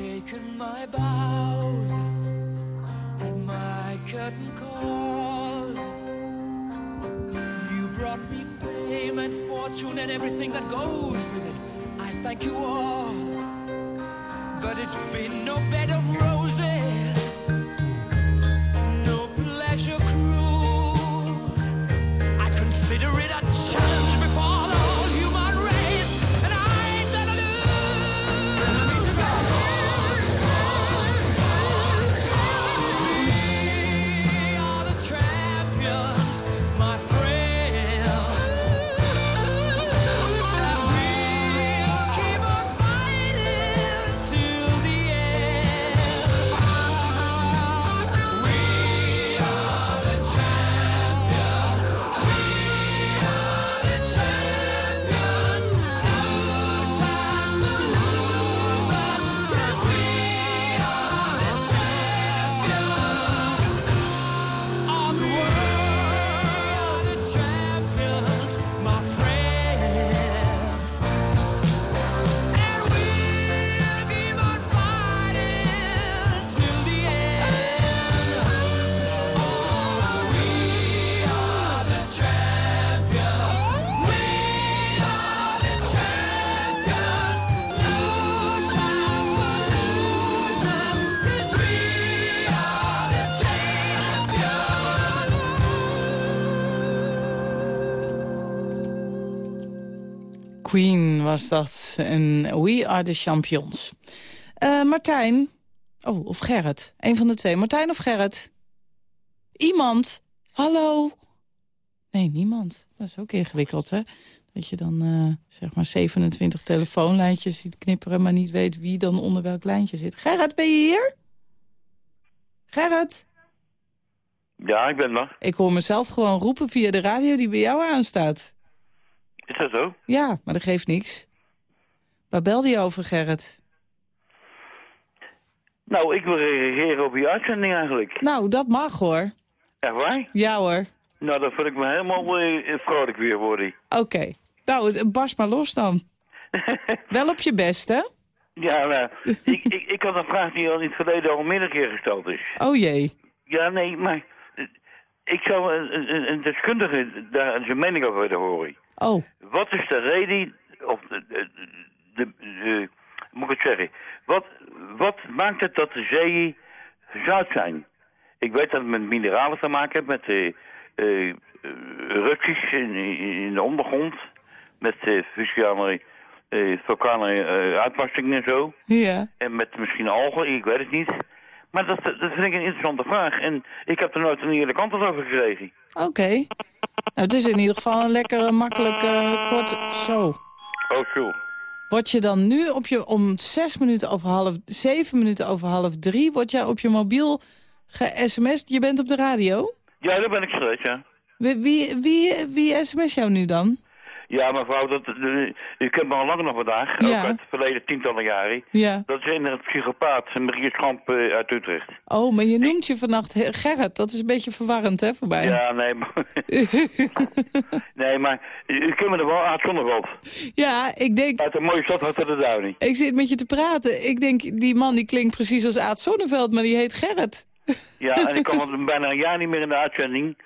Taken my bows and my curtain calls. You brought me fame and fortune and everything that goes with it. I thank you all, but it's been no bed of roses, Queen was dat. En We Are The Champions. Eh, Martijn. Oh, of Gerrit. Een van de twee. Martijn of Gerrit? Iemand. Hallo. Nee, niemand. Dat is ook ingewikkeld, hè? Dat je dan eh, zeg maar 27 telefoonlijntjes ziet knipperen... maar niet weet wie dan onder welk lijntje zit. Gerrit, ben je hier? Gerrit? Ja, ik ben er. Ik hoor mezelf gewoon roepen via de radio die bij jou aanstaat. Is dat zo? Ja, maar dat geeft niks. Waar belde je over, Gerrit? Nou, ik wil reageren op je uitzending eigenlijk. Nou, dat mag hoor. Echt waar? Ja hoor. Nou, dan voel ik me helemaal eh, vrolijk weer worden. Oké. Nou, barst maar los dan. *laughs* Wel op je best, hè? Ja, nou, ik, ik, ik had een vraag die al in het verleden al meerdere keer gesteld is. Oh jee. Ja, nee, maar eh, ik zou een, een, een deskundige daar zijn mening over willen horen. Oh. Wat is de reden, of de, de, de- de- moet ik het zeggen, wat, wat maakt het dat de zeeën zout zijn? Ik weet dat het met mineralen te maken heeft, met eh eh, erupties in, in de ondergrond, met uh, fusiale, eh vulkane eh, uitbarstingen en zo. Ja. En met misschien algen, ik weet het niet. Maar dat, dat vind ik een interessante vraag. En ik heb er nooit een eerlijk antwoord over gekregen. Oké. Nou, het is in ieder geval een lekkere, makkelijke, kort... Zo. Oh, zo. Word je dan nu op je, om zes minuten over half... zeven minuten over half drie... word jij op je mobiel ge-sms'd? Je bent op de radio? Ja, daar ben ik steeds, ja. Wie, wie, wie, wie sms jou nu dan? Ja, mevrouw, dat, u kent me al lang nog vandaag. Ja. Ook uit het verleden tientallen jaren. Ja. Dat is een psychopaat, Marie Schamp eh, uit Utrecht. Oh, maar je noemt je vannacht Gerrit. Dat is een beetje verwarrend, hè, voor mij? Ja, nee, maar... *laughs* nee, maar u u kent me er wel uit Zonneveld. Ja, ik denk... Uit een mooie stad had de Duining. Ik zit met je te praten. Ik denk, die man die klinkt precies als Aad Zonneveld, maar die heet Gerrit. Ja, en ik kwam *laughs* al bijna een jaar niet meer in de uitzending.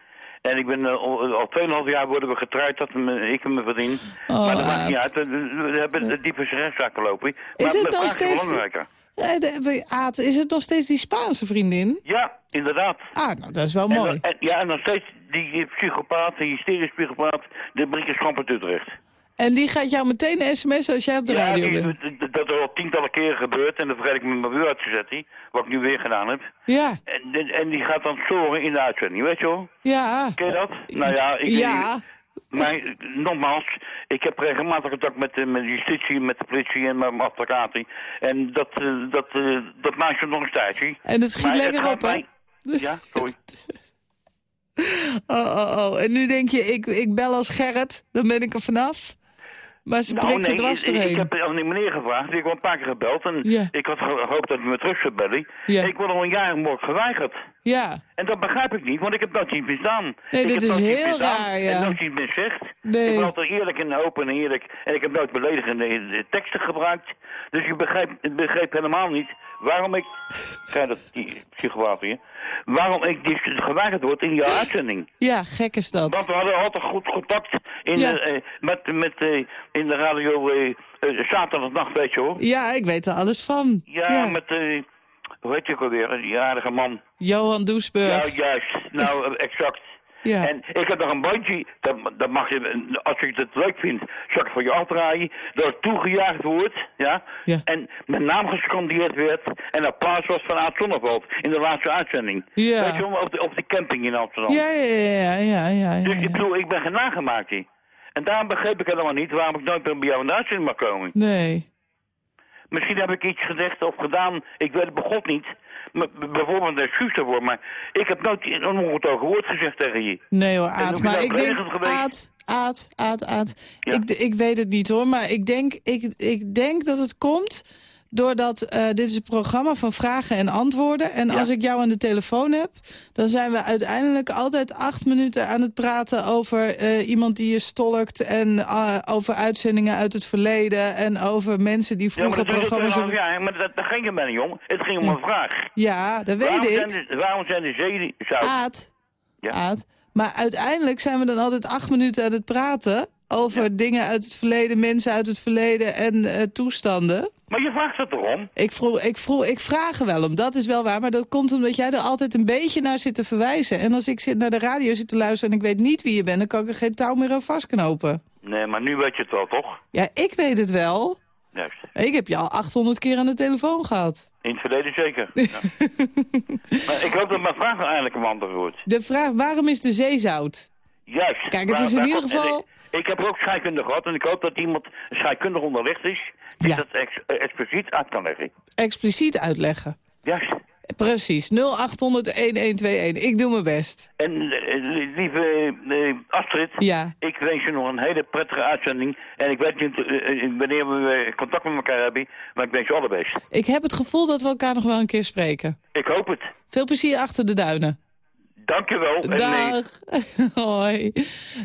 En ik ben eh, al, al 2,5 jaar worden we getrouwd dat me- ik hem verdien. Oh, maar dat maakt niet uit. We we hebben de diepe rechtszaken lopen. Is maar het mijn nog steeds- is belangrijker. Eh, Aad, is het nog steeds die Spaanse vriendin? Ja, inderdaad. Ah, nou, dat is wel mooi. en- ja, en nog steeds die, psychopaat, die hysterische psychopaat, de Brieke uit Utrecht. En die gaat jou meteen een sms als jij op de ja, radio bent. dat is al tientallen keren gebeurd en dan vergeet ik mijn mobiel uit te zetten, wat ik nu weer gedaan heb. Ja, En, en- die gaat dan storen in de uitzending, weet je wel? ja. Ken je dat? Nou ja, ik, Ja. Maar eh, nogmaals, ik heb regelmatig contact met, de- met justitie, met de politie en met mijn advocaten. En dat, eh, dat, eh, dat maakt ze nog een tijdje. En het schiet Maar lekker op, hè? mij- Ja, sorry. *laughs* Oh, oh, oh. En nu denk je, ik, ik bel als Gerrit, dan ben ik er vanaf. Maar ze Nou, prikt nee, dwars ik, ik heb aan die meneer gevraagd. Ik heb een paar keer gebeld. En Ja. ik had gehoopt dat hij me terug zou bellen. Ja. Ik word al een jaar word geweigerd. Ja, En dat begrijp ik niet, want ik heb nooit iets misdaan. Nee, ik dit heb is heel misdaan raar, En ja. nooit iets miszegd. Nee. Ik ben altijd eerlijk en open en eerlijk. En ik heb nooit beledigende teksten gebruikt. Dus je begrijpt, begreep helemaal niet waarom ik... Ga dat, die psychopaat. Waarom ik dus geweigerd word in jouw uitzending. ja, gek is dat. Want we hadden altijd goed contact in Ja. de, eh, met, met, eh, in de radio eh eh, zaterdagnacht, weet je hoor. Ja, ik weet er alles van. Ja, met, eh hoe heet je ook alweer, die aardige man. Johan Doesburg. Ja, juist. Nou, exact. Ja. En ik heb nog een bandje, dat, dat mag je, als je het leuk vindt, zal ik het voor je afdraaien. Dat het toegejuicht wordt, ja. Ja. En mijn naam gescandeerd werd. En applaus was van Aad Zonneveld in de laatste uitzending. Ja. Weet je op de, op de camping in Amsterdam. Ja, ja, ja, ja, ja, ja, Dus ik bedoel, ik ben geen nagemaakt hier. En daarom begreep ik helemaal niet waarom ik nooit meer bij jou in de uitzending mag komen. Nee. Misschien heb ik iets gezegd of gedaan, ik weet het begot niet. Bijvoorbeeld een excuus daarvoor, maar ik heb nooit een ongetogen woord gezegd tegen je. Nee hoor, Aad. Maar ik denk? Aad, Aad, Aad, Aad. Ja. Ik, ik weet het niet hoor, maar ik denk, ik, ik denk dat het komt doordat eh, dit is een programma van vragen en antwoorden. En Ja. als ik jou aan de telefoon heb, dan zijn we uiteindelijk altijd acht minuten aan het praten over eh, iemand die je stolkt. En eh, over uitzendingen uit het verleden. En over mensen die Ja, maar vroeger dat is programma's... ja, maar dat, daar ging het mij niet om. Het ging om een vraag. Ja, dat weet waarom ik. Zijn de, waarom zijn de zeeën zout? Aad. Ja. Aad. Maar uiteindelijk zijn we dan altijd acht minuten aan het praten... over dingen uit het verleden, mensen uit het verleden en toestanden. Maar je vraagt het erom. Ik, vroeg, ik, vroeg, ik vraag er wel om, dat is wel waar. Maar dat komt omdat jij er altijd een beetje naar zit te verwijzen. En als ik zit naar de radio zit te luisteren en ik weet niet wie je bent... dan kan ik er geen touw meer aan vastknopen. Nee, maar nu weet je het wel, toch? Ja, ik weet het wel. Juist. Ik heb je al 800 keer aan de telefoon gehad. In het verleden zeker. *laughs* Ja. maar ik hoop dat mijn vraag nou eindelijk een antwoord wordt. De vraag, waarom is de zee zout? Juist. Kijk, het is in ieder geval... Ik, ik heb ook scheikunde gehad en ik hoop dat iemand scheikundig onderlegd is... die Ja. dat ex, eh, expliciet uit kan leggen. Expliciet uitleggen. Juist. Precies, 0800-1121. Ik doe mijn best. En eh, li- lieve eh, Astrid, Ja. ik wens je nog een hele prettige uitzending. En ik weet niet wanneer we contact met elkaar hebben, maar ik wens je allerbest. Ik heb het gevoel dat we elkaar nog wel een keer spreken. Ik hoop het. Veel plezier achter de duinen. Dankjewel. Dag. *laughs* Hoi.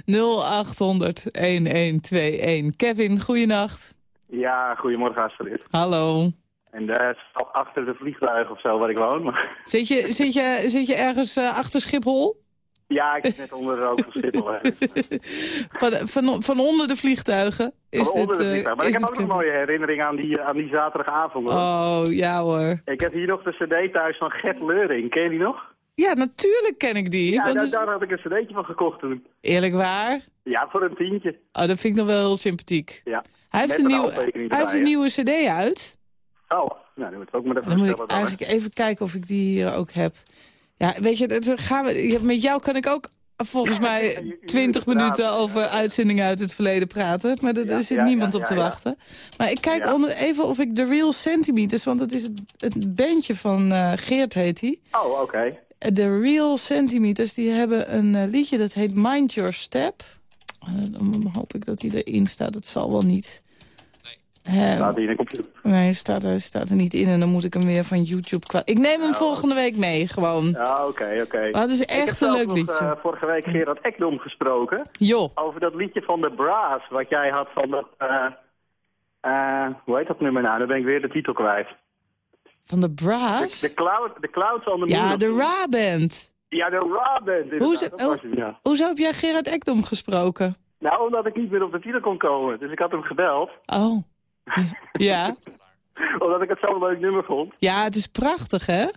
0800-1121. Kevin, goeienacht. Ja, goedemorgen Astrid. Hallo. En daar achter de vliegtuig of zo waar ik woon. Maar Zit je, zit je, zit je ergens eh, achter Schiphol? ja, ik zit net onder de rook van Schiphol. *laughs* Van, van, van onder de vliegtuigen? Is Van onder dit, de eh, vliegtuig. Maar is ik heb ook nog een mooie herinnering aan die, aan die zaterdagavond. hoor. Oh, ja hoor. Ik heb hier nog de cd thuis van Gert Leuring. Ken je die nog? Ja, natuurlijk ken ik die. Ja, want daar, daar had ik een cd'tje van gekocht toen. Eerlijk waar? Ja, voor een tientje. Oh, dat vind ik nog wel heel sympathiek. Ja. Hij heeft, een, een hij heeft een nieuwe cd uit. Oh, nou, dan moet ik ook maar even Dan moet ik dan, eigenlijk even kijken of ik die hier ook heb. Ja, weet je, het, gaan we, met jou kan ik ook volgens mij 20 minuten over uitzendingen uit het verleden praten. Maar daar Ja, zit ja, niemand ja, op te wachten. Maar ik kijk onder, even of ik The Real Centimeters, want het is het, het bandje van eh, Geert heet hij. Oh, oké. The Real Centimeters, die hebben een eh, liedje dat heet Mind Your Step. Eh, dan hoop ik dat hij erin staat. Het zal wel niet. Nee. Staat die in de computer. Nee, staat er, staat er niet in en dan moet ik hem weer van YouTube kwijt. Ik neem hem volgende week mee, gewoon. Ja, oké, oké. Het is Ik heb echt een leuk nog, liedje. eh, vorige week Gerard Ekdom gesproken. Jo. Over dat liedje van The Brass, wat jij had van dat... eh, hoe heet dat nummer nou? Dan ben ik weer de titel kwijt. Van de Brass? De, cloud, de Clouds on the Moon. Ja, de zo. Ja, de ja. Hoezo heb jij Gerard Ekdom gesproken? Nou, omdat ik niet meer op de titel kon komen. Dus ik had hem gebeld. Oh. Ja. omdat ik het zo'n leuk nummer vond. Ja, het is prachtig, hè?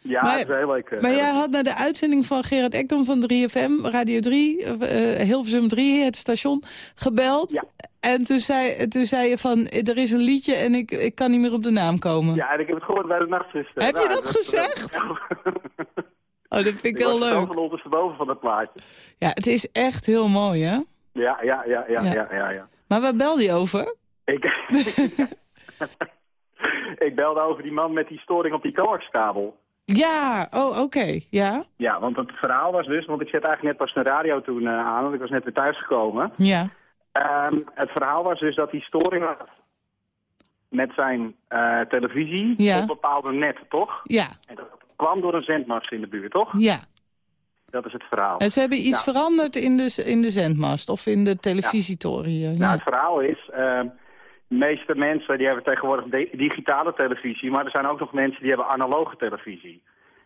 Ja, Maar- het is heel leuk. eh, Maar jij had naar de uitzending van Gerard Ekdom van 3FM, Radio 3, eh, Hilversum 3, het station, gebeld. En toen zei, toen zei je van, er is een liedje en ik, ik kan niet meer op de naam komen. Ja, en ik heb het gehoord bij de nachtzuster. Heb je Nou, dat gezegd? eh, Oh, dat vind ik ik heel leuk. van ondersteboven van dat plaatje. Ja, het is echt heel mooi, hè? Ja, ja, ja, ja, Ja. ja, ja. ja. Maar waar belde je over? Ik, *laughs* ik belde over die man met die storing op die coaxkabel. Ja, oh, oké, ja. Ja, want het verhaal was dus, want ik zet eigenlijk net pas de radio toen eh, aan, want ik was net weer thuisgekomen. Ja, Ehm, het verhaal was dus dat hij storing had met zijn eh, televisie Ja. op bepaalde net, toch? ja, En dat kwam door een zendmast in de buurt, toch? ja. Dat is het verhaal. En ze hebben iets Nou, veranderd in de, in de zendmast of in de televisietoren hier. Nou, Ja. het verhaal is, ehm, de meeste mensen die hebben tegenwoordig digitale televisie, maar er zijn ook nog mensen die hebben analoge televisie.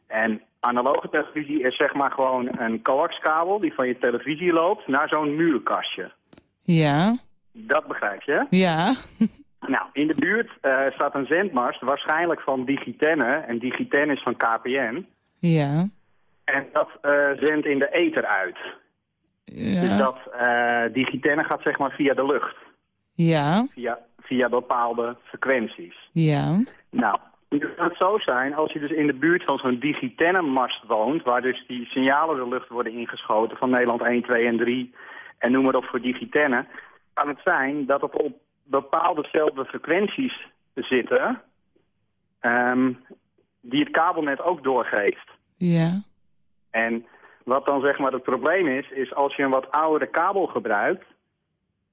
En analoge televisie is zeg maar gewoon een coaxkabel die van je televisie loopt naar zo'n muurkastje. Ja, Dat begrijp je? ja, *laughs* Nou, in de buurt eh, staat een zendmast, waarschijnlijk van Digitenne. En Digitenne is van KPN. ja, En dat eh, zendt in de ether uit. Dus ja, dat eh Digitenne gaat zeg maar via de lucht. ja, Via, via bepaalde frequenties. ja, Nou, nu kan het zo zijn, als je dus in de buurt van zo'n digitenne-mast woont... waar dus die signalen de lucht worden ingeschoten van Nederland 1, 2 en 3... en noem maar op voor digitenne... kan het zijn dat het op bepaaldezelfde frequenties zitten... ehm, die het kabelnet ook doorgeeft. ja, En wat dan zeg maar het probleem is, is als je een wat oudere kabel gebruikt...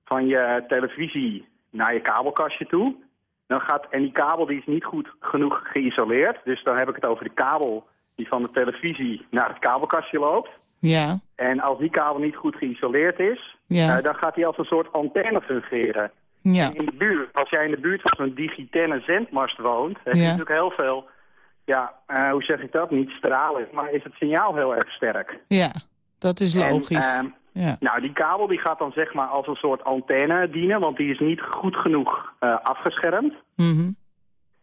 van je televisie naar je kabelkastje toe... Dan gaat, en die kabel die is niet goed genoeg geïsoleerd. Dus dan heb ik het over de kabel die van de televisie naar het kabelkastje loopt. ja, En als die kabel niet goed geïsoleerd is, Ja. eh, dan gaat die als een soort antenne fungeren. Ja, in de buurt, als jij in de buurt van zo'n digitenne zendmast woont, heb je Ja. natuurlijk heel veel, ja, eh, hoe zeg ik dat, niet stralen, maar is het signaal heel erg sterk. ja. Dat is En, logisch. ehm, Ja, nou, die kabel die gaat dan zeg maar als een soort antenne dienen, want die is niet goed genoeg eh, afgeschermd. mhm,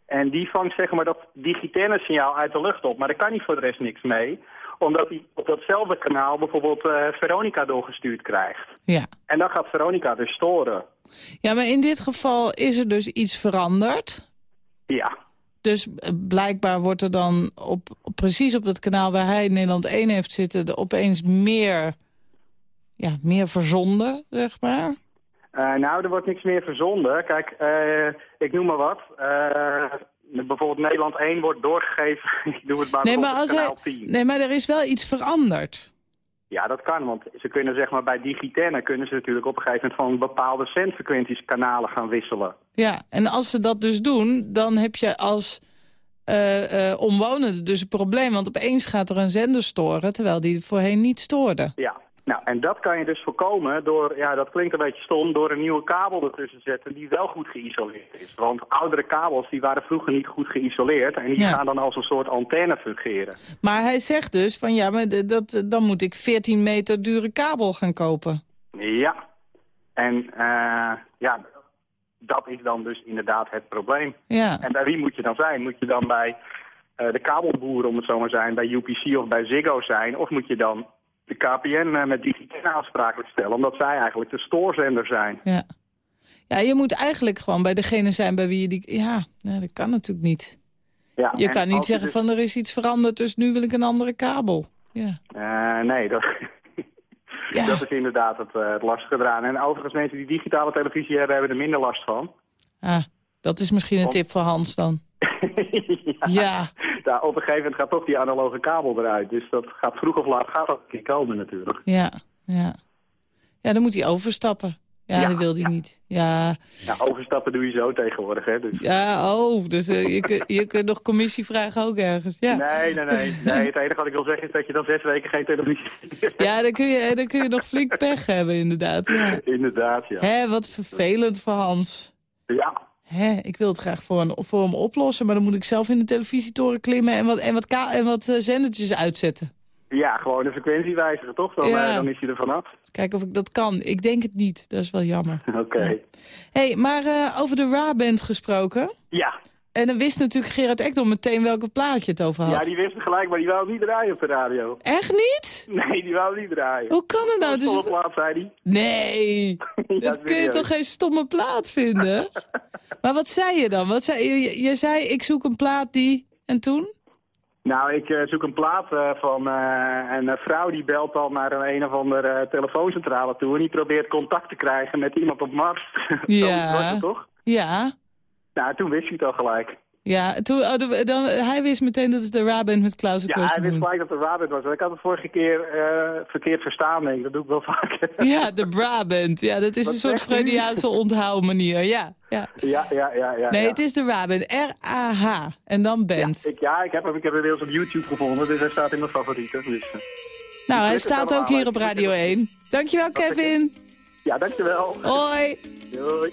En die vangt zeg maar dat digitale signaal uit de lucht op. Maar daar kan niet voor de rest niks mee. Omdat hij op datzelfde kanaal bijvoorbeeld eh, Veronica doorgestuurd krijgt. Ja. En dan gaat Veronica dus storen. ja, maar in dit geval is er dus iets veranderd. Ja. Dus eh, blijkbaar wordt er dan op, precies op het kanaal waar hij Nederland 1 heeft zitten... er opeens meer, ja, meer verzonden, zeg maar. Eh, nou, er wordt niks meer verzonden. Kijk, ik noem maar wat. Bijvoorbeeld Nederland 1 wordt doorgegeven. *laughs* ik doe het maar Nee maar, als kanaal hij, 10. nee, maar er is wel iets veranderd. Ja, dat kan, want ze kunnen zeg maar bij Digitenne kunnen ze natuurlijk op een gegeven moment van bepaalde zendfrequenties kanalen gaan wisselen. Ja, en als ze dat dus doen, dan heb je als eh, eh, omwonende dus een probleem. Want opeens gaat er een zender storen, terwijl die voorheen niet stoorde. Ja. Nou, en dat kan je dus voorkomen door, ja, dat klinkt een beetje stom, door een nieuwe kabel ertussen te zetten die wel goed geïsoleerd is. Want oudere kabels die waren vroeger niet goed geïsoleerd en die Ja. gaan dan als een soort antenne fungeren. Maar hij zegt dus van ja, maar dat, dan moet ik 14 meter dure kabel gaan kopen. Ja. En eh, ja, dat is dan dus inderdaad het probleem. Ja. En bij wie moet je dan zijn? Moet je dan bij eh, de kabelboeren, om het zo maar zijn, bij UPC of bij Ziggo zijn? Of moet je dan de KPN eh, met digitale aansprakelijk stellen, omdat zij eigenlijk de stoorzender zijn? Ja. ja, je moet eigenlijk gewoon bij degene zijn bij wie je die... Ja, nou, dat kan natuurlijk niet. Ja, Je kan niet zeggen dus- van er is iets veranderd, dus nu wil ik een andere kabel. Ja. Eh, nee, dat, *laughs* dat is inderdaad het, eh, het lastige eraan. En overigens, mensen die digitale televisie hebben, hebben er minder last van. Ah, dat is misschien een tip voor Hans dan. *laughs* Ja. Nou, op een gegeven moment gaat toch die analoge kabel eruit. Dus dat gaat vroeg of laat gaat dat een keer komen natuurlijk. Ja, ja. Ja, dan moet hij overstappen. Ja, Ja, dat wil hij niet. Ja, Ja, overstappen doe je zo tegenwoordig, hè. Dus... ja oh, dus eh, je, kunt, je kunt nog commissie vragen ook ergens. Ja, Nee, nee, nee, nee. Het enige wat ik wil zeggen is dat je dan zes weken geen televisie ja dan, kun je, dan kun je nog flink pech hebben inderdaad. Ja. Inderdaad, ja. Hè, wat vervelend voor Hans. Ja. Hè, ik wil het graag voor, een, voor hem oplossen, maar dan moet ik zelf in de televisietoren klimmen en wat, en wat, en wat eh, zendertjes uitzetten. Ja, gewoon de frequentie wijzigen, toch? Dan, Ja. eh, dan is hij er vanaf. Kijken of ik dat kan. Ik denk het niet, dat is wel jammer. *laughs* Oké. hey, maar eh, over de Ra-band gesproken. Ja. En dan wist natuurlijk Gerard Ekdom meteen welke plaatje het over had. Ja, die wist het gelijk, maar die wou niet draaien op de radio. Echt niet? Nee, die wou niet draaien. Hoe kan het nou? Was Dus... een plaat, zei hij. Nee, *laughs* dat kun je toch geen stomme plaat vinden? *laughs* maar wat zei je dan? Wat zei, je, je zei, ik zoek een plaat die... En toen? Nou, ik eh, zoek een plaat eh, van eh, een vrouw die belt dan naar een, een of andere telefooncentrale toe... en die probeert contact te krijgen met iemand op Mars. *laughs* Ja. Zo was het toch? Ja. Nou, toen wist hij het al gelijk. Ja, toen, oh, de- dan, hij wist meteen dat het de Ra-band met Klaus de Ja, hij wist gelijk dat het Rabbit was. Ik had het vorige keer eh, verkeerd verstaan, denk ik. Dat doe ik wel *laughs* vaak. Ja, de Brabant. Ja, dat is Wat een soort? Freudiaanse onthouwmanier. Ja, ja. ja, ja, ja. ja Nee, ja. het is de Raband. R-A-H. En dan band. Ik, ja, ik heb hem, ik heb eens op YouTube gevonden, dus hij staat in mijn favorieten. Dus, eh. nou, hij staat ook hier op Radio 1. Dankjewel, Kevin. Ja, dankjewel. Hoi. Doei.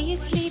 you sleep.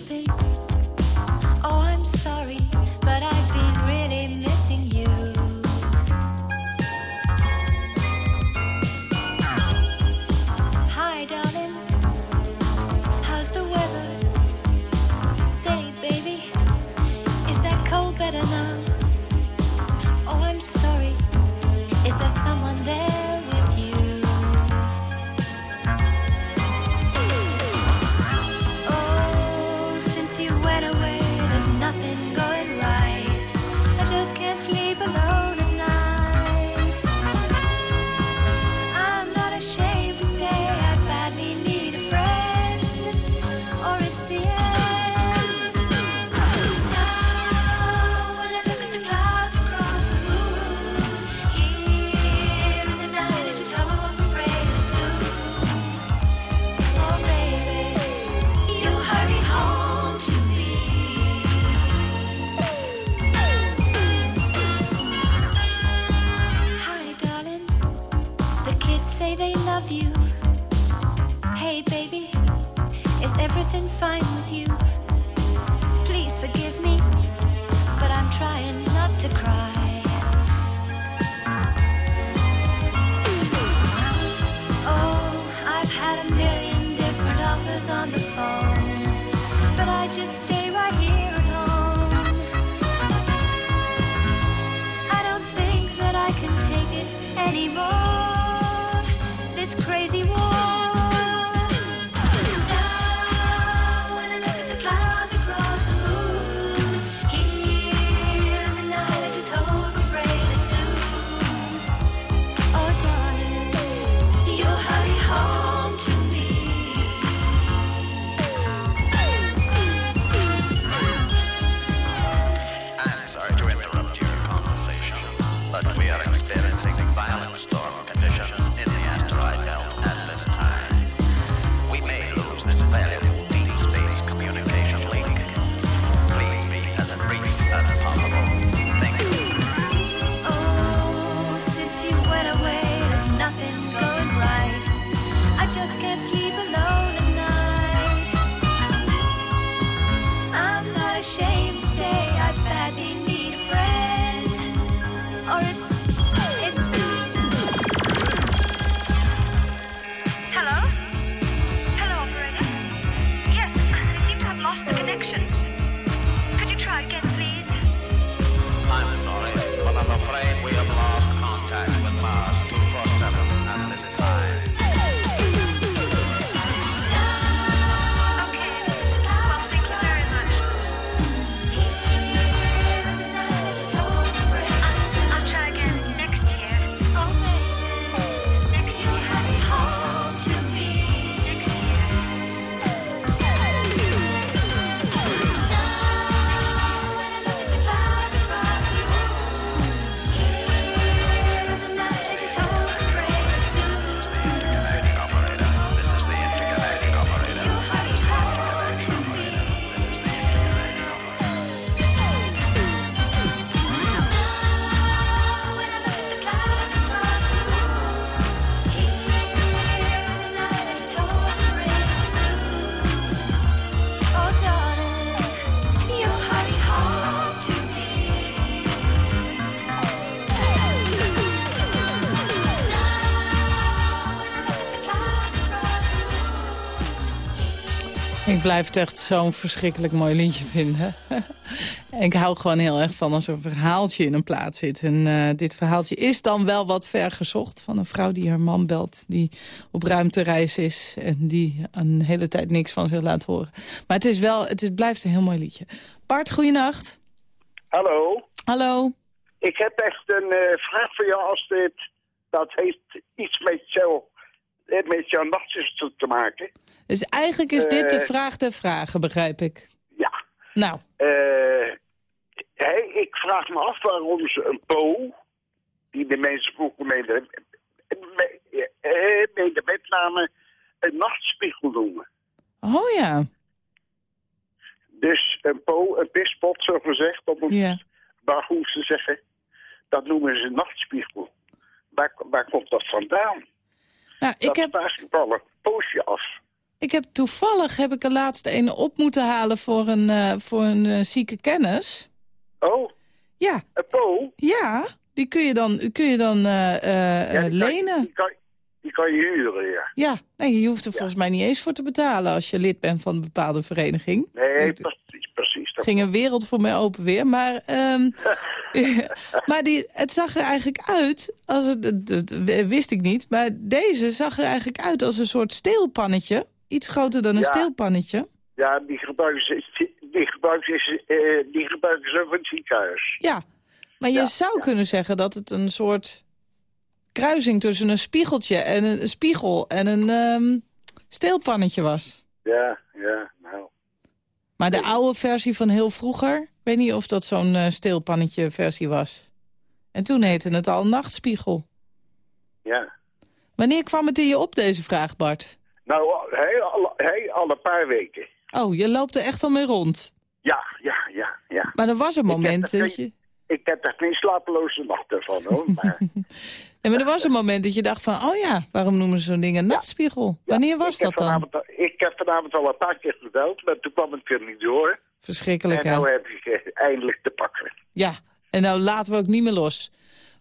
everything fine with you? Please forgive me, but I'm trying not to cry. Oh, I've had a million different offers on the phone, but I just Ik blijf het echt zo'n verschrikkelijk mooi liedje vinden. En *laughs* ik hou gewoon heel erg van als er een verhaaltje in een plaat zit. En eh, dit verhaaltje is dan wel wat ver gezocht. Van een vrouw die haar man belt, die op ruimtereis is... en die een hele tijd niks van zich laat horen. Maar het, is wel, het is, blijft een heel mooi liedje. Bart, goeienacht. Hallo. Hallo. Ik heb echt een eh, vraag voor jou als dit. Dat heeft iets met jou, eh, met jouw nachtzuster te maken. Dus eigenlijk is dit de Eh, vraag der vragen, begrijp ik. Ja. Nou, Eh, hey, ik vraag me af waarom ze een po, die de mensen vroeger mee de, mee, eh, de bed namen, een nachtspiegel noemen. oh ja. Dus een po, een pispot, zo gezegd, op een Ja. barhoes zeggen, dat noemen ze een nachtspiegel. Waar, waar komt dat vandaan? Nou, ik dat heb... ik al een poosje af. Ik heb toevallig heb ik er laatst een op moeten halen voor een, eh, voor een eh, zieke kennis. Oh? Ja. Een po? Ja, die kun je dan, kun je dan eh, lenen. Die kan, die kan je huren, ja. Ja, nee, je hoeft er volgens mij niet eens voor te betalen als je lid bent van een bepaalde vereniging. Nee, precies, precies. Het ging een wereld voor mij open weer. Maar, ehm, *laughs* *laughs* maar die, het zag er eigenlijk uit, als het, dat- dat wist ik niet, maar deze zag er eigenlijk uit als een soort steelpannetje. Iets groter dan een Ja. steelpannetje. Ja, die gebruiken ze, die gebruiken ze, eh, die gebruiken ze voor het ziekenhuis. Ja, maar je zou kunnen zeggen dat het een soort kruising tussen een spiegeltje en een, een spiegel en een ehm, steelpannetje was. Ja, ja, nou. Maar de oude versie van heel vroeger, ik weet niet of dat zo'n eh, steelpannetje versie was. En toen heette het al nachtspiegel. Ja. Wanneer kwam het in je op, deze vraag, Bart? Nou, hij al, hij al een paar weken. Oh, je loopt er echt al mee rond. Ja, ja, ja, ja. Maar er was een moment dat je... Ik heb er geen slapeloze nachten van, hoor. Maar *laughs* Nee, maar er was een moment dat je dacht van... oh ja, waarom noemen ze zo'n ding een nachtspiegel? Wanneer was dat dan? al- ik heb vanavond al een paar keer gebeld, maar toen kwam het er niet door. Verschrikkelijk, en nou heb ik eh, eindelijk te pakken. Ja, en nou laten we ook niet meer los.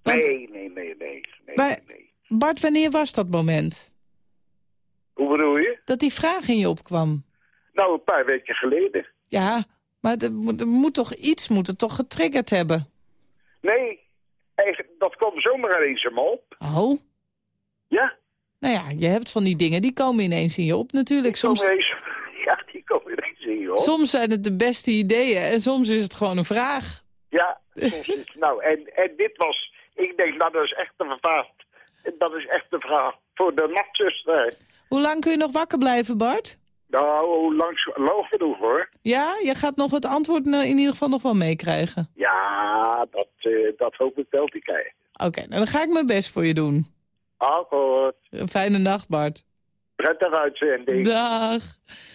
Want, Nee, nee, nee, nee. nee, nee. Bart, wanneer was dat moment? Hoe bedoel je? Dat die vraag in je opkwam? Nou, een paar weken geleden. Ja, maar er moet, er moet toch iets moet het toch getriggerd hebben? Nee, eigenlijk, dat kwam zomaar ineens in me op. Oh? Ja. Nou ja, je hebt van die dingen, die komen ineens in je op natuurlijk. Soms, ineens- *laughs* ja, die komen ineens in je op. soms zijn het de beste ideeën en soms is het gewoon een vraag. Ja, soms is, *laughs* nou, en, en dit was, ik denk, nou, dat is echt een vraag. Dat is echt een vraag voor de nachtzuster. Hoe lang kun je nog wakker blijven, Bart? Nou, langs, lang genoeg hoor. Ja, je gaat nog het antwoord nou in ieder geval nog wel meekrijgen. Ja, dat, eh, dat hoop ik wel te krijgen. Oké, nou dan ga ik mijn best voor je doen. Akkoord. Een fijne nacht, Bart. Prettig uitzending. Dag.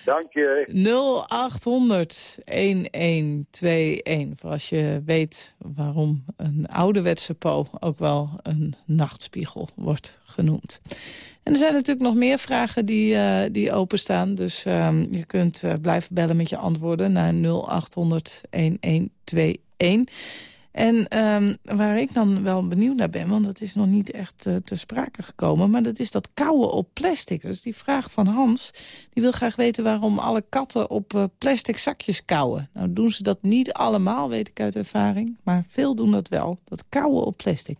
Dank je. 0800 1121. Voor als je weet waarom een ouderwetse po ook wel een nachtspiegel wordt genoemd. En er zijn natuurlijk nog meer vragen die, eh, die openstaan. Dus ehm, je kunt eh, blijven bellen met je antwoorden naar 0800 1121. En ehm, waar ik dan wel benieuwd naar ben, want dat is nog niet echt eh, te sprake gekomen... maar dat is dat kauwen op plastic. Dus die vraag van Hans, die wil graag weten waarom alle katten op plastic zakjes kauwen. Nou doen ze dat niet allemaal, weet ik uit ervaring, maar veel doen dat wel. Dat kauwen op plastic. 0800-1121.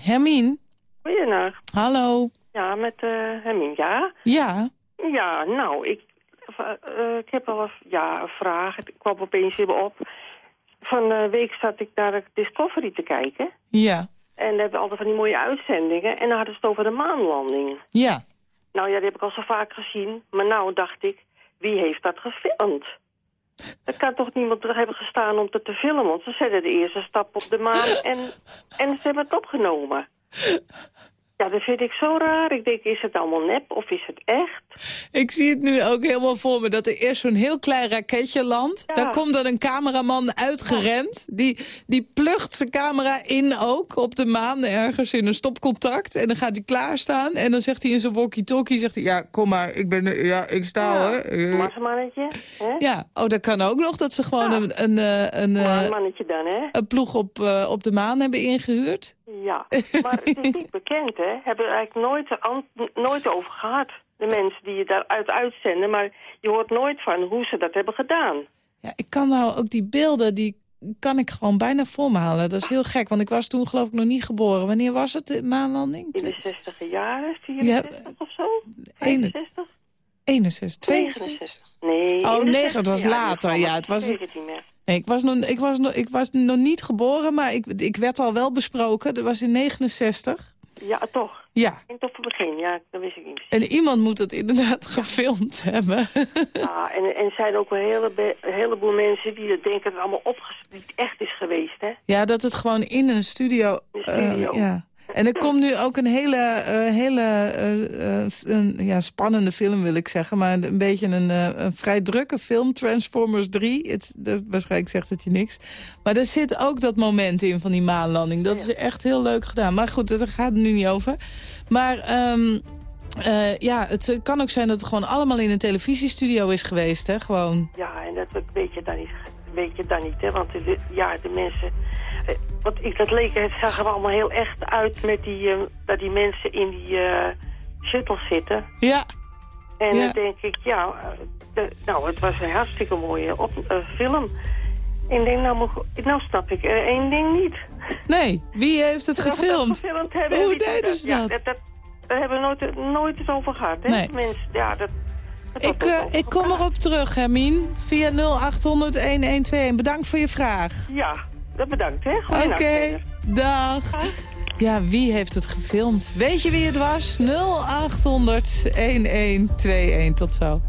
Hermine, Goedenacht. hallo. Ja, met eh Hermine, ja? Ja, Ja, nou, ik, eh, eh, ik heb wel een, ja, een vraag. Het kwam opeens in me op. Van de week zat ik naar Discovery te kijken. ja, En daar hebben we altijd van die mooie uitzendingen. En dan hadden ze het over de maanlanding. ja. Nou ja, die heb ik al zo vaak gezien. Maar nou dacht ik, wie heeft dat gefilmd? Er kan toch niemand er hebben gestaan om het te filmen? Want ze zetten de eerste stap op de maan *laughs* en, en ze hebben het opgenomen. Ja, dat vind ik zo raar. Ik denk, is het allemaal nep of is het echt? Ik zie het nu ook helemaal voor me dat er eerst zo'n heel klein raketje landt. Daar komt dan een cameraman uitgerend. Die, die plucht zijn camera in ook op de maan ergens in een stopcontact. En dan gaat hij klaarstaan. En dan zegt hij in zijn walkie-talkie, zegt hij, ja, kom maar, ik, ben, ja, ik sta Ja, hoor. Eh, Marsmannetje? Ja, oh, dat kan ook nog dat ze gewoon een, een, eh, een, eh, Mannetje dan, hè? een ploeg op, eh, op de maan hebben ingehuurd. Ja, maar het is niet bekend, hè? Hebben er eigenlijk nooit, nooit over gehad. De mensen die je daaruit uitzenden. Maar je hoort nooit van hoe ze dat hebben gedaan. Ja, ik kan nou ook die beelden, die kan ik gewoon bijna voor me halen. Dat is heel gek, want ik was toen geloof ik nog niet geboren. Wanneer was het, de maanlanding? In de 60 jaren, 64 of zo? 65? 61, 62? 69. Nee. Oh, nee, 60 het was later. mevrouw, Ja, het was, Ik weet het niet meer. Nee, ik, was nog, ik, was nog, ik was nog niet geboren, maar ik, ik werd al wel besproken. Dat was in 69. Ja, toch? Ja. In het begin, ja, dat wist ik niet. En iemand moet het inderdaad *laughs* gefilmd hebben. Ja, en, en er zijn ook een, hele een heleboel mensen die denken dat het allemaal echt is geweest, hè? Ja, dat het gewoon in een studio... studio. eh, ja. En er komt nu ook een hele, eh, hele eh, eh, een, ja, spannende film, wil ik zeggen. Maar een beetje een, een vrij drukke film, Transformers 3. Het, waarschijnlijk zegt het je niks. Maar er zit ook dat moment in van die maanlanding. Dat is echt heel leuk gedaan. Maar goed, daar gaat het nu niet over. Maar... ehm, eh, ja, het kan ook zijn dat het gewoon allemaal in een televisiestudio is geweest, hè? Gewoon. Ja, en dat weet je dan niet, weet je dan niet hè? Want de, ja, de mensen... Want ik, dat leek, het zag er allemaal heel echt uit met die, eh, dat die mensen in die eh shuttle zitten. Ja. En Ja. dan denk ik, ja, eh, de- nou, het was een hartstikke mooie op, film. En ik denk, nou, moet- nou snap ik er één ding niet. Nee, wie heeft het *laughs* gefilmd? gefilmd hebben, Hoe deden ze Ja, dat? dat, dat, daar hebben we nooit, nooit eens over gehad, hè? Nee. Mensen, ja, dat... dat Ik, ik kom erop terug, Hermine. Via 0800-1121. Bedankt voor je vraag. Ja, dat bedankt, hè? Oké, Goeienacht verder. dag. Ja, wie heeft het gefilmd? Weet je wie het was? 0800-1121. Tot zo.